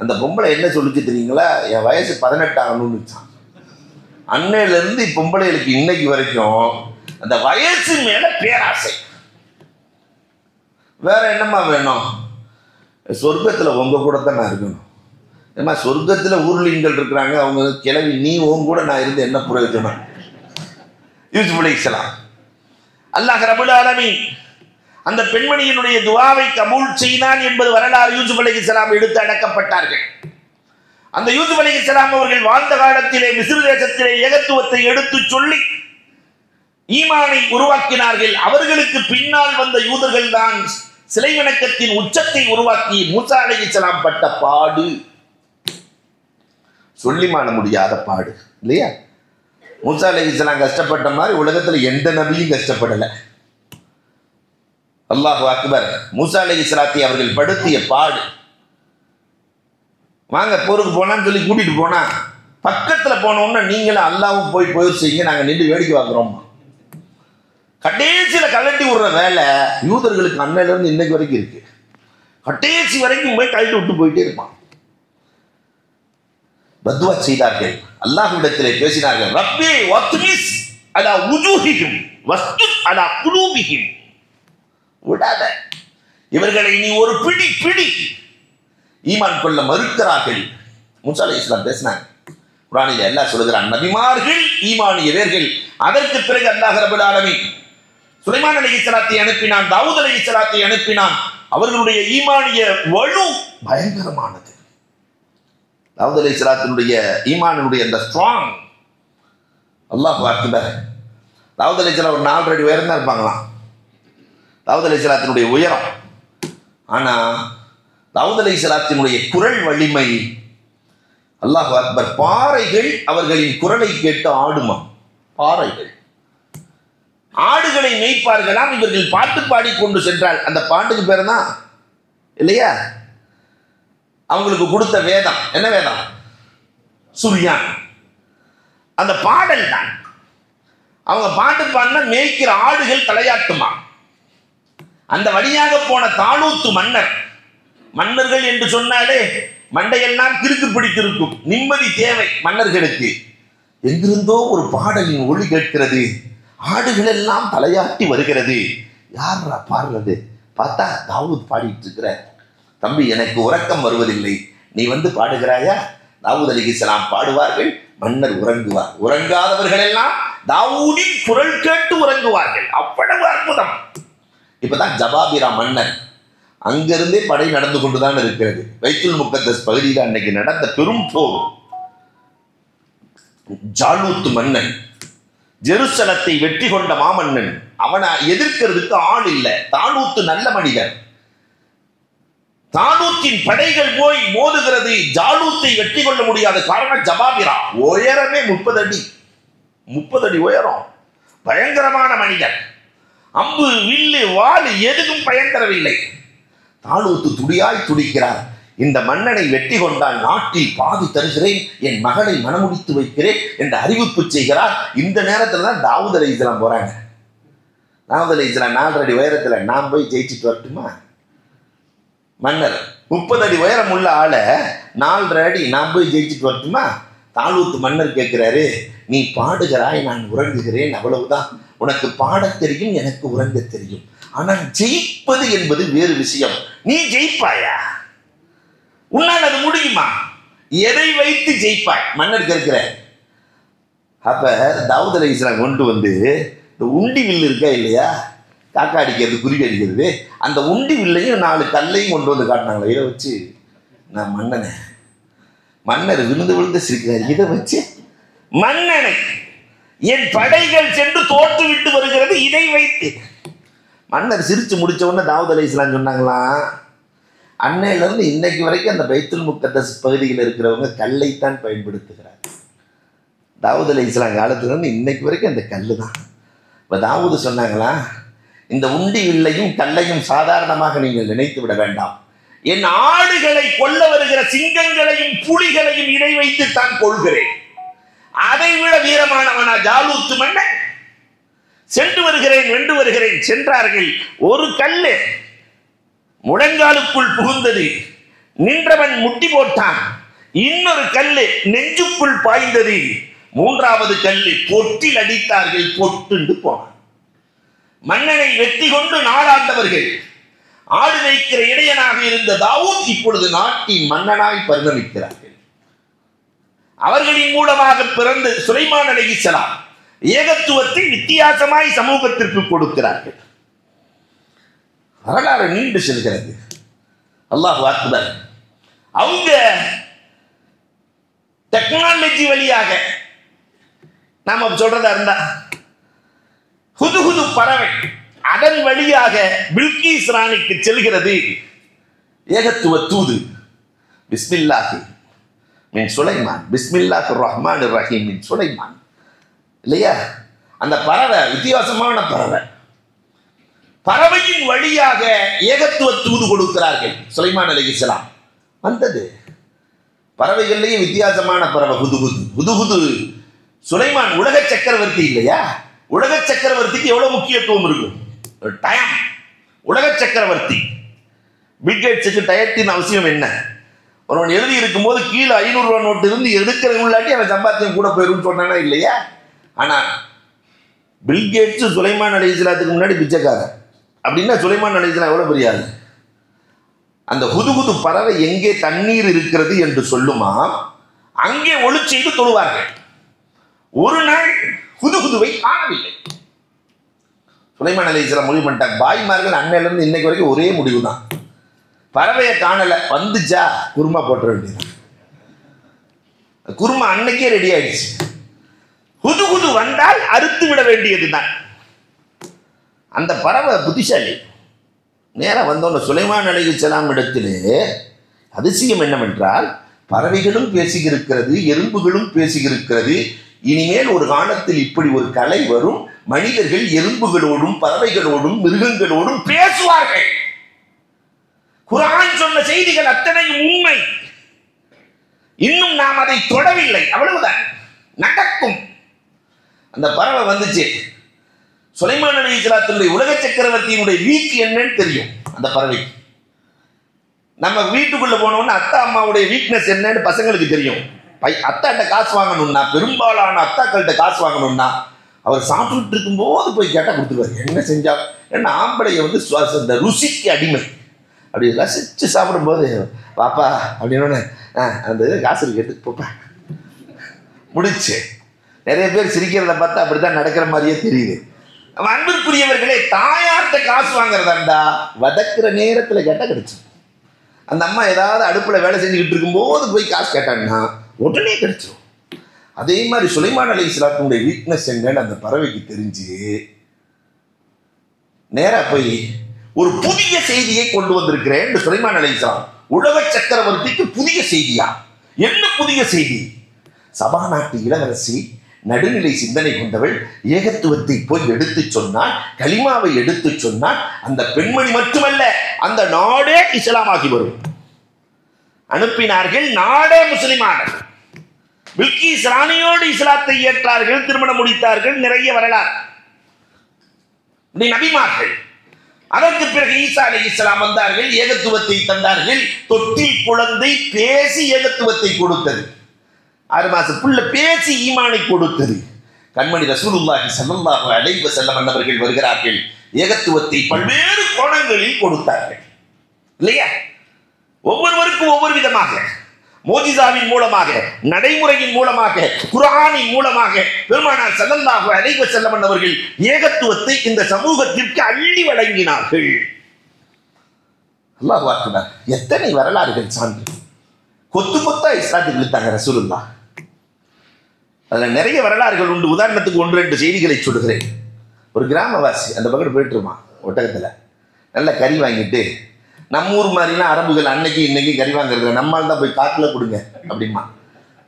அந்த பொம்பளை என்ன சொல்லிச்சு தெரியுங்களா? என் வயசு பதினெட்டு ஆகணும்னுச்சான் அன்னையிலேருந்து பொம்பளைகளுக்கு இன்னைக்கு வரைக்கும் அந்த வயசு மேல பேராசை. வேற என்னம்மா வேணும்? சொர்க்கத்தில் உங்க கூட தான் நான் இருக்கணும். ஏம்மா சொர்க்கத்தில் ஊர்லிங்கள் இருக்கிறாங்க அவங்க கிளவி நீ உன் கூட நான் இருந்து என்ன பிரயோஜனம் யூஸ் பண்ணிக்கலாம் அல்லாஹ் ரபுல் ஆலமி அந்த பெண்மணியினுடைய துவாவை கபூல் செய்தான் என்பது வரலாறு யூசுப் சலாம் எடுத்து அடக்கப்பட்டார்கள். அந்த யூசுப் அலைஹிஸ்ஸலாம் அவர்கள் வாழ்ந்த காலத்திலே மிஸ்ர் தேசத்திலே ஏகத்துவத்தை எடுத்துச் சொல்லி ஈமானை உருவாக்கினார்கள். அவர்களுக்கு பின்னால் வந்த யூதர்கள் தான் சிலை வணக்கத்தின் உச்சத்தை உருவாக்கி மூசா அலைஹிஸ்ஸலாம் பட்ட பாடு. சொல்லி மாண முடியாத பாடு இல்லையா? மூசா அலைஹிஸ்ஸலாம் கஷ்டப்பட்ட மாதிரி உலகத்தில் எந்த நபியும் கஷ்டப்படலை. அல்லாஹ் அக்பர் மூசா அலைஹிஸ்ஸலாத்தை அவர்கள் படுத்திய பாடு. வாங்க போருக்கு போனான்னு சொல்லி கூட்டிட்டு போனா பக்கத்துல போனோம்னா நீங்களும் அல்லாவும் போய் போயிடு செய்யுங்க நாங்க நின்று வேடிக்கை பார்க்குறோம் கடைசியில கலட்டி விடுற வேலை யூதர்களுக்கு அன்னையில இருந்து இன்னைக்கு வரைக்கும் இருக்கு. கடைசி வரைக்கும் போய் கழட்டி விட்டு போயிட்டே இருப்பான். பத்வா செய்தார்கள். அல்லாஹ்விடத்திலே பேசினார்கள் ரப்பே வத்மிஸ் அலா உஜூஹிஹிம் வஸ்து அலா குலூபிஹிம். விடாத. இவர்களை நீ ஒரு பிடி பிடி. ஈமான் கொள்ள மறுக்கிறார்கள். முசா அலி இஸ்லாம் பேசினாங்க. குரானில் எல்லாம் சொல்லுகிறான் நபிமார்கள் ஈமானியவர்கள் அதற்கு பிறகு அல்லாஹ் ரபுல் ஆலமீன். சுலைமான் அலி இஸ்லாத்தை அனுப்பினான் தாவூத் அலி இஸ்லாத்தை அனுப்பினான். அவர்களுடைய ஈமானிய வலு பயங்கரமானது. தாவூத் அலி இஸ்லாத்தினுடைய ஈமானுடைய அந்த ஸ்ட்ராங் அல்லாஹ் பார்த்துட்டார் தாவூத் அலி இஸ்லாம் ஒரு நாலரை அடி உயர்ந்தா இருப்பாங்களாம். தாவூத் அலி இஸ்லாத்தினுடைய உயரம். ஆனால் தாவூத் அலி சலாத்தினுடைய குரல் வலிமை. அல்லாஹ் அக்பர் பாறைகள் அவர்களின் குரலை கேட்டு ஆடுமா? பாறைகள். ஆடுகளை மேய்ப்பார்களாம் இவர்கள் பாட்டு பாடி கொண்டு சென்றால் அந்த பாட்டுக்கு பேர் தான் இல்லையா? அவங்களுக்கு கொடுத்த வேதம். என்ன வேதம்? சுரியான். அந்த பாடல் தான். அவங்க பாட்டு பாடினா மேய்க்கிற ஆடுகள் தலையாட்டுமா? அந்த வழியாக போன தாளூத்து மன்னர் மன்னர்கள் என்று சொன்னாலே மண்டையெல்லாம் கிறுக்கு பிடித்திருக்கும். நிம்மதி தேவை மன்னர்களுக்கு. எங்கிருந்தோ ஒரு பாடலின் ஒளி கேட்கிறது. ஆடுகள் எல்லாம் தலையாட்டி வருகிறது. யாரா பாடுறது? பார்த்தா தாவூத் பாடிட்டு இருக்கிற தம்பி எனக்கு உறக்கம் வருவதில்லை. நீ வந்து பாடுகிறாயா? தாவூத் அலிகிஸ்லாம் பாடுவார்கள் மன்னர் உறங்குவார். உறங்காதவர்கள் எல்லாம் தாவூதின் குரல் கேட்டு உறங்குவார்கள். அவ்வளவு அற்புதம். இப்போதான் ஜபாபிரா மன்னர். அங்கிருந்தே படை நடந்து கொண்டுதான் இருக்கிறது. வைத்துல் முக்கத்தஸ் பகுதியில் அன்னைக்கு நடந்த பெரும் போர். ஜாலூத்து மன்னன். ஜெருசலத்தை வெற்றி கொண்ட மாமன்னன். அவனை எதிர்க்கிறதுக்கு ஆள் இல்லை. தானூத்து நல்ல மனிதன். தானூத்தின் படைகள் போய் மோதுகிறது. ஜாலூத்தை வெற்றி கொள்ள முடியாத காரணம் ஜபாபிரா. உயரமே முப்பது அடி. முப்பது அடி உயரம். பயங்கரமான மனிதன். அம்பு வில்லு வாள் எதுவும் பயன் தரவில்லை. தாளூத்து துடியாய் துடிக்கிறார். இந்த மன்னனை வெட்டி கொண்டால் நாட்டில் பாதி தருகிறேன் என் மகளை மனமுடித்து வைக்கிறேன் என்று அறிவிப்பு செய்கிறார். இந்த நேரத்தில் தான் தாவூத் அலி இஸ்லாம் போறாங்க. தாவூத் அலி இஸ்லாம் நாலரை அடி உயரத்தில் நான் போய் ஜெயிச்சுட்டு வரட்டுமா? மன்னர் முப்பது அடி உயரம் உள்ள ஆளை நாலரை அடி நான் போய் ஜெயிச்சுட்டு வரட்டுமா? தாளூத்து மன்னர் கேட்கிறாரு நீ பாடுகிறாய் நான் உறங்குகிறேன் அவ்வளவுதான். உனக்கு பாடத் தெரியும் எனக்கு உறங்க தெரியும். ஆனால் ஜெயிப்பது என்பது வேறு விஷயம். நீ ஜெயிப்பாயா? உன்னால் அது முடியுமா? எதை வைத்து ஜெயிப்பாய்? மன்னர் கேட்கிற அப்ப தாவூத் அலி இஸ்லாம் கொண்டு வந்து இந்த உண்டி வில்லு இருக்கா இல்லையா? காக்கா அடிக்கிறது குருவி அடிக்கிறது. அந்த உண்டி வில்லையும் நாலு கல்லையும் கொண்டு வந்து காட்டினாங்களே இதை வச்சு நான் மன்னனை. மன்னர் விழுந்து விழுந்து சிரிக்கிறார். இதை வச்சு மன்னனை என் படைகள் சென்று தோற்று விட்டு வருகிறது இதை வைத்து. மன்னர் சிரித்து முடித்த உடனே தாவூத் அலி இஸ்லாம் சொன்னாங்களாம் அன்னையிலிருந்து இன்னைக்கு வரைக்கும் அந்த பைத்துல் முக்கத்தஸ் பகுதியில் இருக்கிறவங்க கல்லைத்தான் பயன்படுத்துகிறார் தாவூத் அலி இஸ்லாம் காலத்துலேருந்து இன்னைக்கு வரைக்கும் அந்த கல் தான். இப்போ தாவூது சொன்னாங்களா இந்த உண்டி வில்லையும் கல்லையும் சாதாரணமாக நீங்கள் நினைத்து விட வேண்டாம். என் ஆடுகளை கொல்ல வருகிற சிங்கங்களையும் புலிகளையும் இணை வைத்து தான் கொள்கிறேன். அதை விட வீரமானவனா ஜாலூத்து மன்னன். சென்று வருகிறேன் வென்று வருகிறேன் சென்றார்கள். ஒரு கல்லு முழங்காலுக்குள் புகுந்தது. நின்றவன் முட்டி போட்டான். இன்னொரு கல்லு நெஞ்சுக்குள் பாய்ந்தது. மூன்றாவது கல்லு பொட்டில் அடித்தார்கள் பொட்டுண்டு போனான். மன்னனை வெற்றி கொண்டு நாளாண்டவர்கள். ஆடு வைக்கிற இடையனாக இருந்த தாவூத் இப்பொழுது நாட்டின் மன்னனாய் பரிணமிக்கிறார்கள். அவர்களின் மூலமாக பிறந்த சுலைமான் அலைஹிஸ்ஸலாம் ஏகத்துவத்தை வித்தியாசமாய் சமூகத்திற்கு கொடுக்கிறார்கள். வரலாறு நீண்டு செல்கிறது. அல்லாஹ் அக்பர். அவங்க டெக்னாலஜி வழியாக நாம சொல்றதா இருந்தா ஹுதுஹுது பறவை அதன் வழியாக பில்கிஸ் ராணிக்கு செல்கிறது. ஏகத்துவ தூது. பிஸ்மில்லாஹி. மீன் சுலைமான் பிஸ்மில்லாஹ் ரஹ்மான் ரஹீம் மீன் சுலைமான் இல்லையா அந்த பறவை வித்தியாசமான பறவை. பறவையின் வழியாக ஏகத்துவ தூது கொடுக்கிறார்கள். சுலைமான் அலிகிஸ்லாம் வந்தது. பறவைகள்லேயே வித்தியாசமான பறவை புதுகுது புதுகுது சுலைமான் உலக சக்கரவர்த்தி இல்லையா? உலக சக்கரவர்த்திக்கு எவ்வளவு முக்கியத்துவம் இருக்கும் ஒரு டயம் உலக சக்கரவர்த்தி. பில்கேட்ஸுக்கு டயத்தின் அவசியம் என்ன? ஒருவன் எழுதி இருக்கும்போது கீழே ஐநூறு ரூபா நோட்டு இருந்து எடுக்கிறவங்களாட்டி அவன் சம்பாத்தியம் கூட போயிடும் சொன்னானா இல்லையா? ஆனால் பில்கேட்ஸு சுலைமான் அலிஸ்லாத்துக்கு முன்னாடி பிச்சைக்காரன். அப்படின்னா சுலைமான் அலி எவ்வளோ புரியாது அந்த புது பறவை எங்கே தண்ணீர் இருக்கிறது என்று சொல்லுமா? அங்கே ஒளிச்செய்து தொழுவார்கள். ஒரு நாள் ஹுதுகுதுவை காணவில்லை. சுலைமான் அலி முடிவு பண்ணிட்டாங்க. பாய்மார்கள் அன்னையிலிருந்து இன்னைக்கு வரைக்கும் ஒரே முடிவு தான் பறவையை காணலை வந்துச்சா? குருமா போட்டுற வேண்டியது குருமா அன்னைக்கே ரெடி ஆயிடுச்சு. ஹுதுகுது வந்தால் அறுத்து விட வேண்டியது தான் அந்த பறவை புத்திசாலி. நேராக வந்தோன்ன சுலைமான் அலைஹிஸ்ஸலாம் இடத்திலே அதிசயம் என்னவென்றால் பறவைகளும் பேசியிருக்கிறது எறும்புகளும் பேசியிருக்கிறது. இனிமேல் ஒரு காலத்தில் இப்படி ஒரு கலை வரும். மனிதர்கள் எறும்புகளோடும் பறவைகளோடும் மிருகங்களோடும் பேசுவார்கள். குரான் சொன்ன செய்திகள் அத்தனையும் உண்மை. இன்னும் நாம் அதை தொடவில்லை. அவ்வளவுதான். நடக்கும். அந்த பறவை வந்துச்சு. சுலைமான் அலி இஸ்லாத்தினுடைய உலக சக்கரவர்த்தியினுடைய வீக் என்னன்னு தெரியும் அந்த பறவை. நம்ம வீட்டுக்குள்ள போனோம்னா அத்தா அம்மாவுடைய வீக்னஸ் என்னன்னு பசங்களுக்கு தெரியும். பை அத்தாட்ட காசு வாங்கணும்னா பெரும்பாலான அத்தாக்கள்கிட்ட காசு வாங்கணும்னா அவர் சாப்பிட்டுட்டு இருக்கும்போது போய் கேட்டால் கொடுத்துருவாரு. என்ன செஞ்சா? ஏன்னா ஆம்பளைய வந்து சுவாச இந்த ருசிக்கு அடிமை. அப்படி ரசித்து சாப்பிடும்போது பாப்பா அப்படின்னு அந்த காசு இருக்கு எடுத்து போப்பா. முடிச்சு நிறைய பேர் சிரிக்கிறத பார்த்தா அப்படித்தான் நடக்கிற மாதிரியே தெரியுது. அன்பிற்குரியவர்களே தாயார்கிட்ட காசு வாங்குறதாண்டா வதக்குற நேரத்தில் கேட்டால் கிடைச்சோம் அந்த அம்மா ஏதாவது அடுப்பில் வேலை செஞ்சுக்கிட்டு இருக்கும்போது போய் காசு கேட்டாங்கன்னா உடனே கிடைச்சிரும். அதே மாதிரி சுலைமான் அலி இஸ்லாத்தினுடைய வீக்னஸ் என்னன்னு அந்த பறவைக்கு தெரிஞ்சு நேராக போய் ஒரு புதிய செய்தியை கொண்டு வந்திருக்கிறேன் என்று சுலைமான் அலி உலக சக்கரவர்த்திக்கு புதிய செய்தியா? என்ன புதிய செய்தி? சபாநாட்டு இளவரசி நடுநிலை சிந்தனை கொண்டவள் ஏகத்துவத்தை போய் எடுத்து சொன்னால் கலிமாவை எடுத்து சொன்னால் அந்த பெண்மணி மட்டுமல்ல அந்த நாடே இஸ்லாமாகி வரும். அனுப்பினார்கள் நாடே முஸ்லிமானது பில்கிஸ் ராணியோடு இஸ்லாத்தை ஏற்றார்கள் திருமணம் முடித்தார்கள் நிறைய வரலாறு. நபிமார்கள் அதற்கு பிறகு ஈசா அலி இஸ்லாம் வந்தார்கள் ஏகத்துவத்தை தந்தார்கள். தொட்டில் குழந்தை பேசி ஏகத்துவத்தை கொடுத்தது. ஆறு மாசம் புள்ள பேசி ஈமானை கொடுத்தது. கண்மணி ரசூலுல்லாஹி ஸல்லல்லாஹு அலைஹி வஸல்லம் அன்னவர்கள் வருகிறார்கள். ஏகத்துவத்தை பல்வேறு கோணங்களில் கொடுத்தார்கள். இல்லையா? ஒவ்வொருவருக்கும் ஒவ்வொரு விதமாக. மோஜிசாவின் மூலமாக நடைமுறையின் மூலமாக குரானின் மூலமாக பெருமானார் செல்லந்தாக அலைஹி வஸல்லம் அவர்கள் ஏகத்துவத்தை இந்த சமூகத்திற்கு அள்ளி வழங்கினார்கள். அல்லாஹ் அக்பர் எத்தனை வரலாறுகள் சான்று. கொத்து கொத்தா இஸ்லாத்துக்கு இழுத்தாங்க ரசூலுல்லா அதில் நிறைய வரலாறுகள் உண்டு. உதாரணத்துக்கு ஒன்று ரெண்டு செய்திகளை சொல்கிறேன் ஒரு கிராமவாசி அந்த பக்கம் போயிட்டுருமா ஒட்டகத்தில். நல்ல கறி வாங்கிட்டு நம்ம ஊர் மாதிரிலாம் அரபுகள் அன்னைக்கு இன்னைக்கு கறி வாங்குறது நம்மால் தான் போய் காக்கில் கொடுங்க அப்படிமா.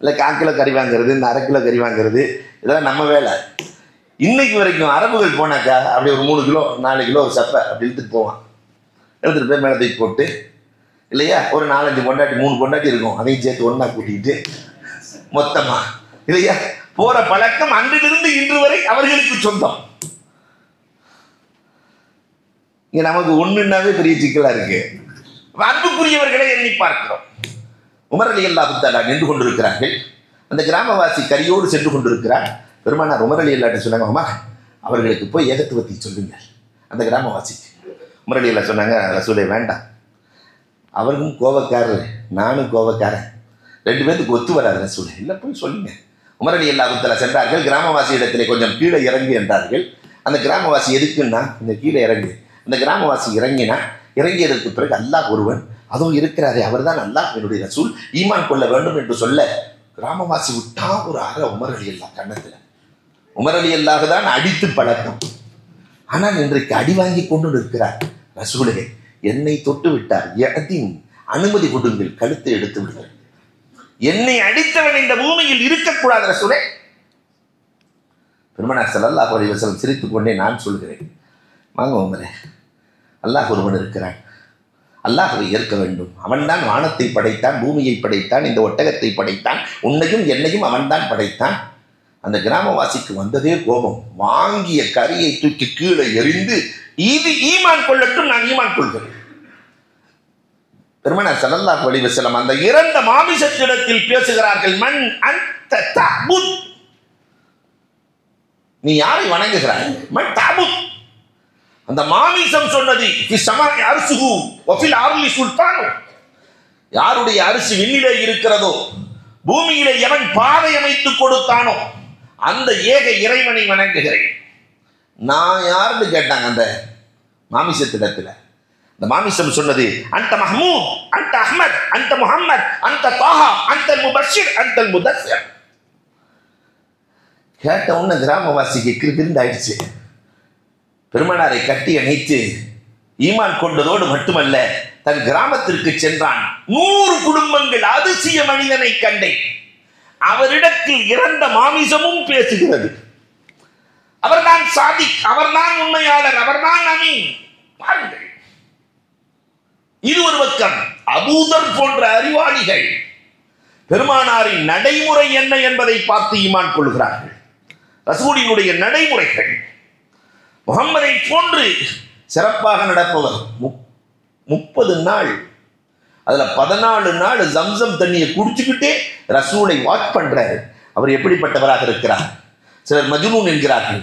இல்லை காக்கில் கறி வாங்குறது இந்த அரை கிலோ கறி வாங்குறது இதெல்லாம் நம்ம வேலை. இன்னைக்கு வரைக்கும் அரபுகள் போனாக்கா அப்படி ஒரு மூணு கிலோ நாலு கிலோ ஒரு சப்பை அப்படி இழுத்துட்டு போவான். எடுத்துகிட்டு போய் மேலே தூக்கி போட்டு இல்லையா? ஒரு நாலஞ்சு பொண்டாட்டி மூணு பொண்டாட்டி இருக்கும். அதையும் சேர்த்து ஒன்றா கூட்டிகிட்டு மொத்தமாக இல்லையா? போகிற பழக்கம் அன்றிலிருந்து இன்று வரை அவர்களுக்கு சொந்தம். இங்க நமக்கு ஒண்ணுன்னாவே பெரிய சிக்கலா இருக்கு. அன்புக்குரியவர்களை எண்ணி பார்க்கிறோம். உமர் அலி அல்லாஹுத்தாலா நின்று கொண்டிருக்கிறார்கள். அந்த கிராமவாசி கரியோடு சென்று கொண்டிருக்கிறார். பெருமானார் உமர் அலி அல்லாட்ட சொன்னாங்க அம்மா அவர்களுக்கு போய் ஏகத்துவத்தை சொல்லுங்கள். அந்த கிராமவாசிக்கு. உமர் அலி அல்லா சொன்னாங்க ரசூலை வேண்டாம். அவர்களும் கோபக்காரர் நானும் கோபக்காரன். ரெண்டு பேருக்கு ஒத்து வராது ரசூலை. இல்லை போய் சொல்லுங்க. உமர் அலி அல்லாஹுத்தாலா சென்றார்கள். கிராமவாசி இடத்திலே கொஞ்சம் கீழே இறங்கு என்றார்கள். அந்த கிராமவாசி எதுக்குன்னா இந்த கீழே இறங்கு. அந்த கிராமவாசி இறங்கினா இறங்கியதற்கு பிறகு அல்லாஹ் ஒருவன் அதுவும் இருக்கிறாரே அவர்தான் அல்லாஹ் என்னுடைய ரசூல் ஈமான் கொள்ள வேண்டும் என்று சொல்ல கிராமவாசி விட்டா ஒரு அற உமர் அலி அல்லா கண்ணத்தில் உமர் அலி அல்லாஹ் தான் அடித்து பழக்கம். ஆனால் இன்றைக்கு அடி வாங்கி கொண்டு நிற்கிறார். ரசூலே என்னை தொட்டு விட்டார். எதின் அனுமதி கொடுங்கள் கழுத்தை எடுத்து விடுங்கள். என்னை அடித்தவன் இந்த பூமியில் இருக்கக்கூடாது ரசூலே. பெருமனார் செல்லல்லா அலைஹி வஸல்லம் சிரித்துக் கொண்டே நான் சொல்கிறேன். வாங்க உமரே. அல்லாஹ் ஒருவன் இருக்கிறான். அல்லாஹவை ஏற்க வேண்டும். அவன்தான் வானத்தை படைத்தான் பூமியை படைத்தான் இந்த ஒட்டகத்தை படைத்தான் உன்னையும் என்னையும் அவன்தான் படைத்தான். அந்த கிராமவாசிக்கு வந்ததே கோபம். வாங்கிய கரியை தூக்கி கீழே எறிந்து இது ஈமான் கொள்ளட்டும் நான் ஈமான் கொள்கிறேன் பெருமனார் ஸல்லல்லாஹு அலைஹி செல்லம் அந்த இறந்த மாமிசத்திடத்தில் பேசுகிறார்கள் மண் அந்த தபுத் நீ யாரை வணங்குகிறாய்? மண் தாபுத் அந்த மாமிசம் சொன்னது "ஃபி வஃபில் அர்லி சுல்தானு. யாருடைய அரிசி விண்ணிலே இருக்கிறதோ பூமியிலே எவன் பாதை அமைத்து கொடுத்தானோ அந்த ஏக இறைவனை வணங்குகிறேன். நான் யாருன்னு கேட்டாங்க அந்த மாமிசத்திடத்துல. அந்த மாமிசம் சொன்னது அந்த மஹமூத் அந்த அஹ்மத் அந்த முகமது அந்த தாஹா அந்த முபஷிர் அந்த முதர் கேட்ட உடனே கிராமவாசிக்கு கிருக்கிருந்து ஆயிடுச்சு. பெருமனாரை கட்டி அணைத்து ஈமான் கொண்டதோடு மட்டுமல்ல தன் கிராமத்திற்கு சென்றான். நூறு குடும்பங்கள் அதிசய மனிதனை கண்டேன். அவரிடத்தில் இறந்த மாமிசமும் பேசுகிறது. அவர்தான் சாதி அவர்தான் உண்மையாளர் அவர்தான் அமீன். பாருங்கள். இது ஒரு பக்கம் அபூதர் போன்ற அறிவாளிகள். பெருமானாரின் நடைமுறை என்ன என்பதை பார்த்து ஈமான் கொள்கிறார்கள். ரசூலினுடைய நடைமுறைகள் முகம்மதை போன்று சிறப்பாக நடப்பவர் முப்- முப்பது நாள். அதில் பதினாலு நாள் ஜம்சம் தண்ணியை குடிச்சுக்கிட்டே ரசூலை வாக் பண்ணுறாரு அவர் எப்படிப்பட்டவராக இருக்கிறார்? சிலர் மஜ்னூன் என்கிறார்கள்.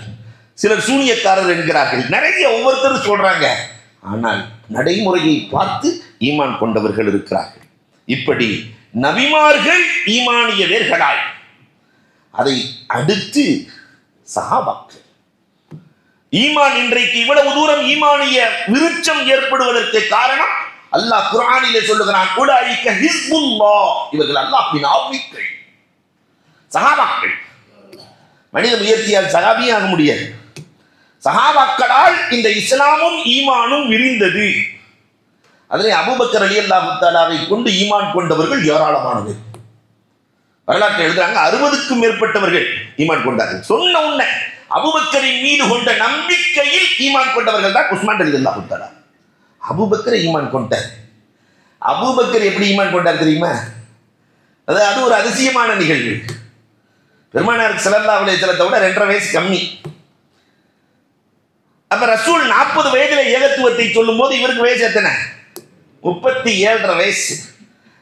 சிலர் சூனியக்காரர் என்கிறார்கள். நிறைய ஒவ்வொருத்தரும் சொல்கிறாங்க ஆனால் நடைமுறையை பார்த்து ஈமான் கொண்டவர்கள் இருக்கிறார்கள். இப்படி நபிமார்கள் ஈமானிய வேர்களாய். அதை அடுத்து சஹாபாக்கள். ஈமான் இன்றைக்கு இவ்வளவு தூரம் ஈமானிய விருட்சம் ஏற்படுவதற்கு காரணம் அல்லாஹ் குரானிலே சொல்லுகிறான் உலாயிக்க ஹிஸ்புல்லா இவர்கள் அல்லாஹ்வின் ஆவிக்கள் சஹாபாக்கள். மனித முயற்சியால் சகாபியும் ஆக முடியாது. சஹாபாக்களால் இந்த இஸ்லாமும் ஈமானும் விரிந்தது. அதிலே அபுபக்கர் அலி அல்லாஹு கொண்டு ஈமான் கொண்டவர்கள் ஏராளமானது. வரலாற்றை எழுதுறாங்க அறுபதுக்கும் மேற்பட்டவர்கள் ஈமான் கொண்டார்கள். சொன்ன உன்ன அபுபக்கரின் மீது கொண்ட நம்பிக்கையில் ஈமான் கொண்டவர்கள் தான் உஸ்மான் அலி அல்லாஹு அபுபக்கர் ஈமான் கொண்டார். அபூபக்கர் எப்படி ஈமான் கொண்டார் தெரியுமா? அது அது ஒரு அதிசயமான நிகழ்வு. பெருமானாருக்கு சிலல்லா அலைஹிஸ்ஸலாத்தை விட ரெண்டரை வயசு கம்மி. அப்ப ரசூல் நாற்பது வயதுல ஏகத்துவத்தை சொல்லும் போது இவருக்கு வயசு எத்தனை? முப்பத்தி ஏழரை வயசு.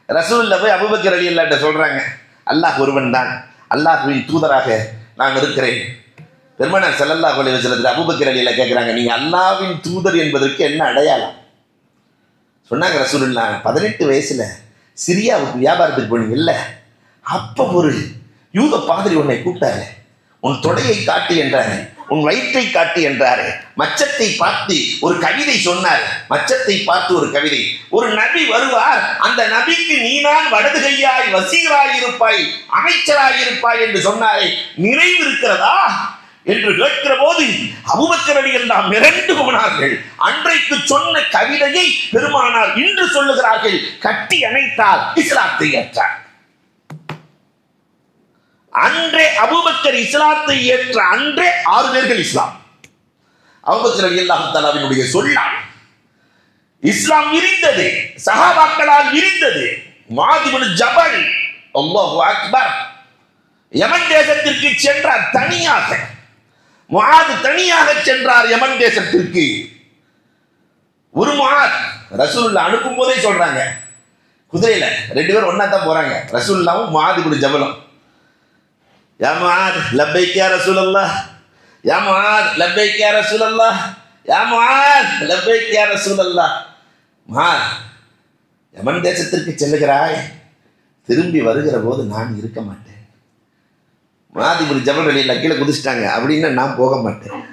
ரசூல்ல போய் அபுபக்கர் அலி அல்லாட்ட சொல்றாங்க அல்லாஹ் ஒருவன் தான். அல்லாஹ்வின் தூதராக நான் இருக்கிறேன். பெருமனார் செல்லல்லா கொலை வஸல்லத்தில் அபுபக்கர் அலியில கேட்குறாங்க நீங்கள் அல்லாவின் தூதர் என்பதற்கு என்ன அடையாளம்? சொன்னாங்க ரசூலுல்லா பதினெட்டு வயசுல சிரியாவுக்கு வியாபாரத்துக்கு போனீங்கல்ல அப்போ ஒரு யூத பாதிரி உன்னை கூப்பிட்டாரு. உன் தொடையை காட்டு என்றாரு உன் வயிற்றை காட்டு என்றாரு மச்சத்தை பார்த்து ஒரு கவிதை சொன்னார். மச்சத்தை பார்த்து ஒரு கவிதை ஒரு நபி வருவார் அந்த நபிக்கு நீதான் வடது கையாய் வசீராய் இருப்பாய் அமைச்சராய் இருப்பாய் என்று சொன்னாரே நினைவு இருக்கிறதா? என்று கேட்கிற போது அபுபக்கரடி எல்லாம் மிரண்டு போனார்கள் அன்றைக்கு சொன்ன கவிதையை பெருமானார் இன்று சொல்லுகிறார்கள். கட்டி அணைத்தால் இஸ்லாத்தை ஏற்றார். அன்றே அபுபக்கர் இஸ்லாத்தை ஏற்ற அன்றே ஆறு பேர்கள் இஸ்லாம். அபூபக்கர் ரலியல்லாஹு தலாவினுடைய சொல்லால் இஸ்லாம் விரிந்தது சஹாபாக்களால் விரிந்தது மாதிபுல் ஜபல் அல்லாஹு அக்பர் யமன் தேசத்திற்கு சென்றார் தனியாக. முகாது தனியாக சென்றார் யமன் தேசத்திற்கு. ஒரு முகாத் ரசூல்லா அனுப்பும் போதே சொல்றாங்க. குதிரையில ரெண்டு பேரும் ஒன்னா தான் போறாங்க. ரசூல்லாவும் முகாது கூட ஜபலம். யா முகாத் லப்பைக்கியா ரசூலல்லா யா முகாத் லப்பைக்கியா ரசூலல்லா யா முகாத் லப்பைக்கியா ரசூலல்லா முகாத் யமன் தேசத்திற்கு செல்லுகிறாய். திரும்பி வருகிற போது நான் இருக்க மாட்டேன். மாதிபுரி ஜபல் வெளியில் கீழே குதிச்சிட்டாங்க. அப்படின்னு நான் போக மாட்டேன்.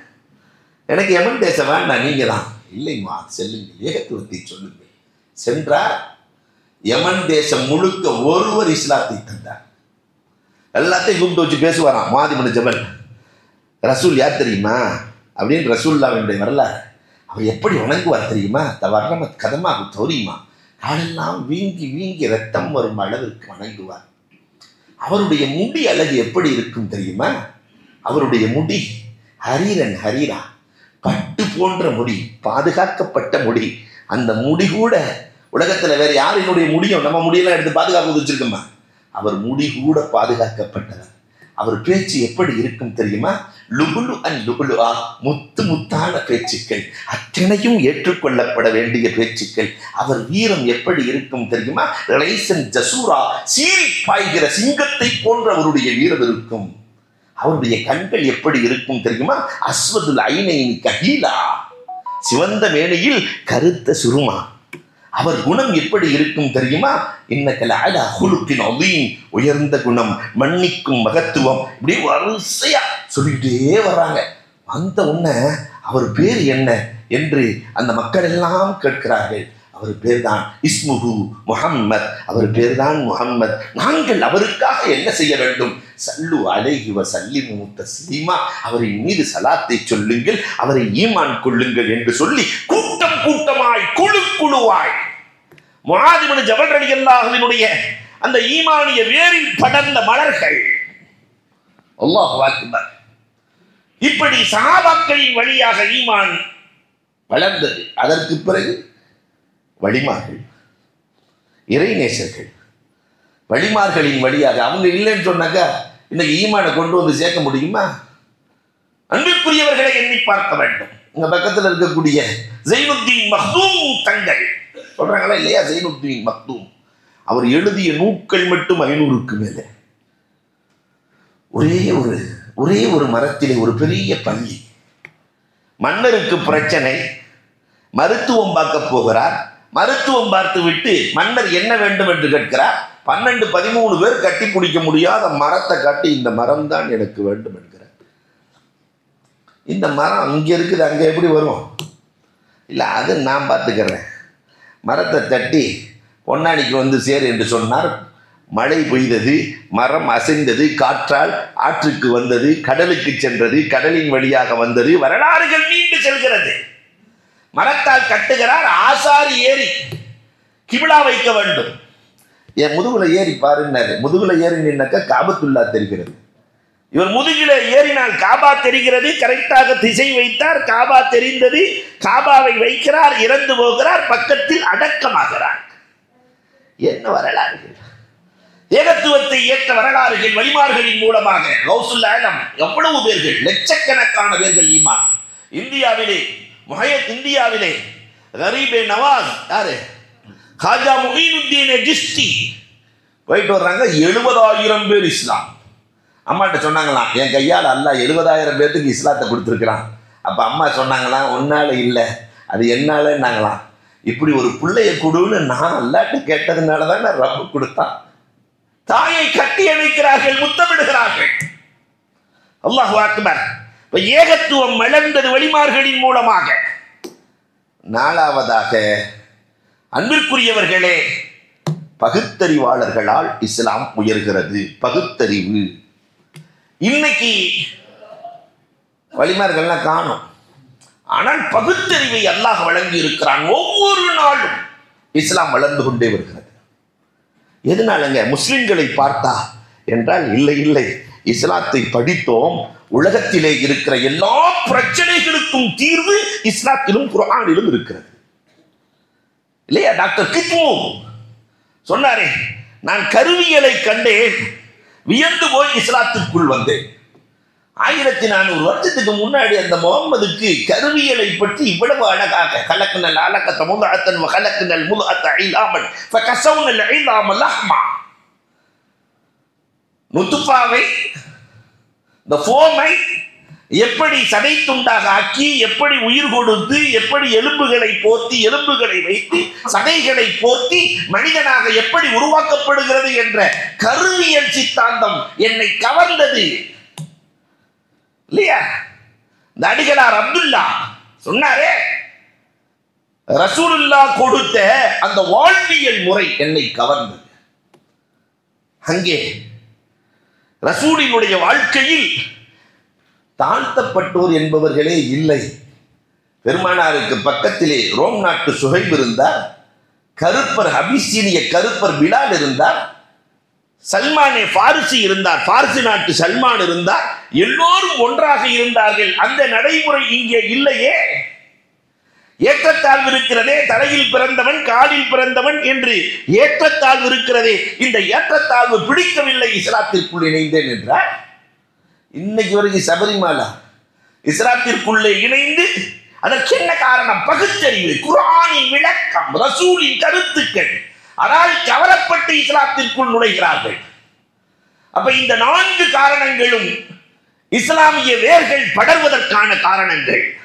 எனக்கு யமன் தேச வேண்டாம் நீங்கள் தான் இல்லைம்மா செல்லுங்கள். ஏகத்துவத்தை சொல்லுங்கள். சென்றார் யமன் தேசம் முழுக்க ஒருவர் இஸ்லாத்தை தந்தார். எல்லாத்தையும் கூப்பிட்டு வச்சு பேசுவாராம் மாதிபுன ஜபல் ரசூல் யார் தெரியுமா? அப்படின்னு ரசூல்லாவினுடைய வரலாறு. அவர் எப்படி வணங்குவார் தெரியுமா? த வர்ணம கதமாக தோரியுமா காலெல்லாம் வீங்கி வீங்கி ரத்தம் வரும் அளவிற்கு வணங்குவார். அவருடைய முடி அழகு எப்படி இருக்கும் தெரியுமா? அவருடைய முடி ஹரீரன் ஹரீரா பட்டு போன்ற முடி பாதுகாக்கப்பட்ட முடி. அந்த முடி கூட உலகத்துல வேற யாரினுடைய முடியும்? நம்ம முடியெல்லாம் எடுத்து பாதுகாப்பு வச்சிருக்கோமா? அவர் முடி கூட பாதுகாக்கப்பட்டவர். அவர் பேச்சு எப்படி இருக்கும் தெரியுமா? லுகுலு அண்ட் லுகுலு ஆ முத்து முத்தான பேச்சுக்கள். அத்தனையும் ஏற்றுக்கொள்ளப்பட வேண்டிய பேச்சுக்கள். அவர் வீரம் எப்படி இருக்கும் தெரியுமா? ரிலேசன் ஜசூரா சீறி பாய்கிற சிங்கத்தை போன்ற அவருடைய வீரம் இருக்கும். அவருடைய கண்கள் எப்படி இருக்கும் தெரியுமா? அஸ்வதுல் ஐனையின் கஹீலா. சிவந்த மேனையில் கருத்த சுருமா. அவர் குணம் எப்படி இருக்கும் தெரியுமா? இன்னக்கல உயர்ந்த குணம் மன்னிக்கும் மகத்துவம். இப்படி வரிசையா சொல்லிக்கிட்டே வர்றாங்க. வந்த உடனே அவர் பேர் என்ன என்று அந்த மக்கள் எல்லாம் கேட்கிறார்கள். அவர் பேர் தான் இஸ்முஹு முஹம்மத். அவர் பேர் தான் முஹம்மத். நாங்கள் அவருக்காக என்ன செய்ய வேண்டும்? சல்லு அலைஹி வ சல்லிமு தஸ்லீமா. அவரின் மீது சலாத்தை சொல்லுங்கள் அவரை ஈமான் கொள்ளுங்கள் என்று சொல்லி கூட்டம் கூட்டமாய் குழு குழுவாய். முஆதிபன் ஜபல் ரலியல்லாஹுவினுடைய அந்த ஈமானிய வேரில் படர்ந்த மலர்கள். அல்லாஹ் அக்பர். இப்படி சஹாபாக்களின் வழியாக ஈமான் வளர்ந்தது. அதற்கு பிறகு வழிமார்கள் இறைநேசர்கள் வழிமார்களின் வழியாக அவங்க இல்லைன்னு சொன்னாக்கா இன்னைக்கு ஈமானை கொண்டு வந்து சேர்க்க முடியுமா? அன்புக்குரியவர்களை எண்ணி பார்க்க வேண்டும். உங்க பக்கத்தில் இருக்கக்கூடிய ஜெயினுத்தீன் மக்தூம் தங்கள். சொல்றாங்களா இல்லையா? ஜெயினுத்தீன் மக்தூம். அவர் எழுதிய நூக்கள் மட்டும் ஐநூறுக்கு மேலே. ஒரே ஒரு ஒரே ஒரு மரத்திலே ஒரு பெரிய பள்ளி. மன்னருக்கு பிரச்சனை மருத்துவம் பார்க்க போகிறார். மருத்துவம் பார்த்து விட்டு மன்னர் என்ன வேண்டும் என்று கேட்கிறார்? பன்னெண்டு பதிமூணு பேர் கட்டி பிடிக்க முடியாத மரத்தை காட்டி இந்த மரம் தான் எனக்கு வேண்டும் என்கிறார். இந்த மரம் அங்கே இருக்குது அங்கே எப்படி வரும்? இல்லை அது நான் பார்த்துக்கிறேன். மரத்தை தட்டி பொன்னாடிக்கு வந்து சேர் என்று சொன்னார். மழை பெய்தது மரம் அசைந்தது காற்றால் ஆற்றுக்கு வந்தது கடலுக்கு சென்றது கடலின் வழியாக வந்தது வரலாறுகள் நீண்டு செல்கிறது. மரத்தால் கட்டுகிறார் ஆசாரி ஏறி கிபிலா வைக்க வேண்டும். என் முதுகுல ஏறி பாருன்னாரு. முதுகுல ஏறி நின்னாக்க காபத்துல்லா தெரிகிறது. இவர் முதுகில ஏறினால் காபா தெரிகிறது. கரெக்டாக திசை வைத்தார். காபா தெரிந்தது. காபாவை வைக்கிறார். இறந்து போகிறார். பக்கத்தில் அடக்கமாகிறார். என்ன வரலாறுகள்? ஏகத்துவத்தை ஏற்ற வரலாறுகள் வழிமார்களின் மூலமாக. எவ்வளவு பேர்கள்? லட்சக்கணக்கான பேர்கள் ஈமான். இந்தியாவிலே முஹையத் இந்தியாவிலே ரரீபே நவாஸ் யாரு? காஜா முஹீனுத்தீன் டிஸ்டி போயிட்டு வர்றாங்க எழுபதாயிரம் பேர் இஸ்லாம். அம்மாட்ட சொன்னாங்களாம் என் கையால் அல்ல எழுபதாயிரம் பேர்த்துக்கு இஸ்லாத்தை கொடுத்துருக்குறான். அப்போ அம்மா சொன்னாங்களாம் ஒன்னால் இல்லை அது என்னாலன்னாங்களாம். இப்படி ஒரு பிள்ளைய கொடுன்னு நான் அல்லாட்ட கேட்டதுனால தான் நான் ரப்பு கொடுத்தான். தாயை கட்டி அணைக்கிறார்கள் முத்தமிடுகிறார்கள். அல்லாஹ் அக்பர். ஏகத்துவம் மலர்ந்தது வழிமார்களின் மூலமாக. நாலாவதாக அன்பிற்குரியவர்களே பகுத்தறிவாளர்களால் இஸ்லாம் உயர்கிறது. பகுத்தறிவு. இன்னைக்கு வழிமார்கள்லாம் காணும். ஆனால் பகுத்தறிவை அல்லாஹ் வழங்கி இருக்கிறான். ஒவ்வொரு நாளும் இஸ்லாம் வளர்ந்து கொண்டே வருகிறது. எதனாலங்க? முஸ்லிம்களை பார்த்தா என்றால் இல்லை இல்லை. இஸ்லாத்தை படித்தோம் உலகத்திலே இருக்கிற எல்லா பிரச்சனைகளுக்கும் தீர்வு இஸ்லாத்திலும் குரானிலும் இருக்கிறது. இல்லையா? டாக்டர் கிட்மு சொன்னாரே நான் கருவியலை கண்டேன் வியந்து போய் இஸ்லாத்திற்குள் வந்தேன். ஆயிரத்தி நானூறு வருஷத்துக்கு முன்னாடி அந்த முகம்மதுக்கு கருவியலை பற்றி இவ்வளவு அழகாக கலக்குனல் அலக்கத்த முதுஅத்தன் கலக்குனல் முதுஅத்த கசவு ஃபகசவுனல் ஐலாம அஹ்மா முத்துப்பாவை இந்த ஃபோமை எப்படி சதை துண்டாக ஆக்கி எப்படி உயிர் கொடுத்து எப்படி எலும்புகளை போர்த்தி எலும்புகளை வைத்து சதைகளை போர்த்தி மனிதனாக எப்படி உருவாக்கப்படுகிறது என்ற கருவியல் சித்தாந்தம் என்னை கவர்ந்தது. இல்லையா? இந்த அடிகளார் அப்துல்லா சொன்னாரே ரசூலுல்லா கொடுத்த அந்த வாழ்வியல் முறை என்னை கவர்ந்தது. அங்கே ரசூலினுடைய வாழ்க்கையில் தாழ்த்தப்பட்டோர் என்பவர்களே இல்லை. பெருமானாருக்கு பக்கத்திலே ரோம் நாட்டு சுகைப் இருந்தார். கருப்பர் அபிசீனிய கருப்பர் பிலால் இருந்தார். சல்மானே பாரிசி இருந்தார். பாரிசி நாட்டு சல்மான் இருந்தார். எல்லோரும் ஒன்றாக இருந்தார்கள். அந்த நடைமுறை இங்கே இல்லையே. ஏற்றத்தாழ்வு இருக்கிறதே தலையில் பிறந்தவன் காலில் பிறந்தவன் என்று ஏற்றத்தாழ்வு இருக்கிறதே. இந்த ஏற்றத்தாழ்வு பிடிக்கவில்லை இஸ்லாத்திற்குள் இணைந்தேன் என்றார் இன்னைக்கு வரைக்கும் சபரிமாலா இஸ்லாத்திற்குள்ளே இணைந்து அதற்கு என்ன காரணம்? பகுத்தறிவு. குரானின் விளக்கம் ரசூலின் கருத்துக்கள். ஆனால் கவரப்பட்டு இஸ்லாத்திற்குள் நுழைகிறார்கள். அப்ப இந்த நான்கு காரணங்களும் இஸ்லாமிய வேர்கள் படர்வதற்கான காரணங்கள்.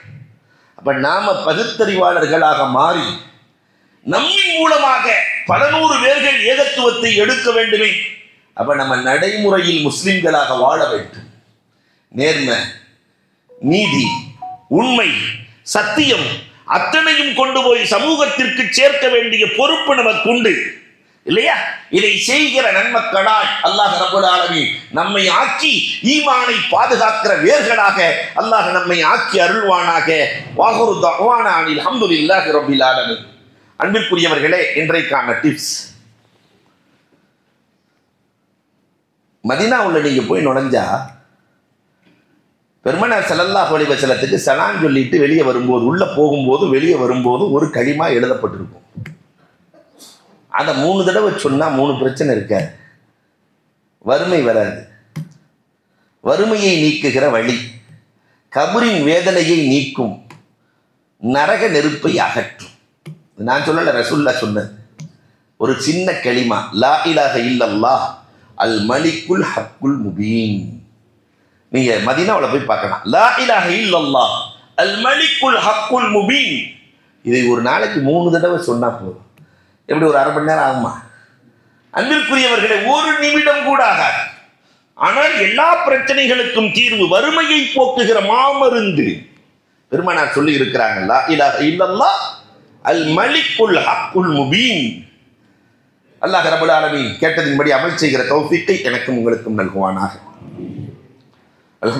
அப்போ நாம் பகுத்தறிவாளர்களாக மாறி நம்மின் மூலமாக பல நூறு பேர்கள் ஏகத்துவத்தை எடுக்க வேண்டுமே. அப்போ நம்ம நடைமுறையில் முஸ்லிம்களாக வாழ வேண்டும். நேர்மை நீதி உண்மை சத்தியம் அத்தனையும் கொண்டு போய் சமூகத்திற்கு சேர்க்க வேண்டிய பொறுப்பு நமக்கு உண்டு. இல்லையா? இதை செய்கிற நன்மக்களாய் அல்லாஹ் ரபுல் ஆலமி நம்மை ஆக்கி ஈமானை பாதுகாக்கிற வேர்களாக அல்லாஹ் நம்மை ஆக்கி அருள்வானாக. வாகுரு தவானானில் அல்ஹம்துலில்லாஹி ரபுல் ஆலமி அன்பிற்குரியவர்களே இன்றைக்கான டிப்ஸ் மதினாவுள்ள நீங்க போய் நுழைஞ்சா பெருமனார் ஸல்லல்லாஹு அலைஹி சலான் சொல்லிட்டு வெளியே வரும்போது உள்ள போகும்போது வெளியே வரும்போது ஒரு களிமா எழுதப்பட்டிருக்கும். அதை மூணு தடவை சொன்னால் மூணு பிரச்சனை இருக்காது. வறுமை வராது. வறுமையை நீக்குகிற வழி கபரின் வேதனையை நீக்கும் நரக நெருப்பை அகற்றும். நான் சொல்லலை ரசுல்லா சொன்னது. ஒரு சின்ன களிமா லா இலாக இல்லல்லா அல் மலிக்குல் ஹக்குல் முபீன். நீங்க அவளை போய் பார்க்கலாம். லா இலாக இல்லல்லா அல் மலிக்குல் ஹக்குல் முபீன். இதை ஒரு நாளைக்கு மூணு தடவை சொன்னா போதும். எப்படி ஒரு அரை மணி நேரம் ஆகுமா? அன்பிற்குரியவர்களே ஒரு நிமிடம் கூட ஆகாது. ஆனால் எல்லா பிரச்சனைகளுக்கும் தீர்வு வறுமையை போக்குகிற மாமருந்து. பெருமானார் சொல்லி இருக்கிறாங்களா இலாஹ இல்லல்லாஹ் அல் மலிக்குல் ஹக்குல் முபீன். அல்லாஹ் ரபுல் ஆலமீன் கேட்டதின்படி அமல் செய்கிற தௌஃபீக்கை எனக்கும் உங்களுக்கும் நல்குவானாக.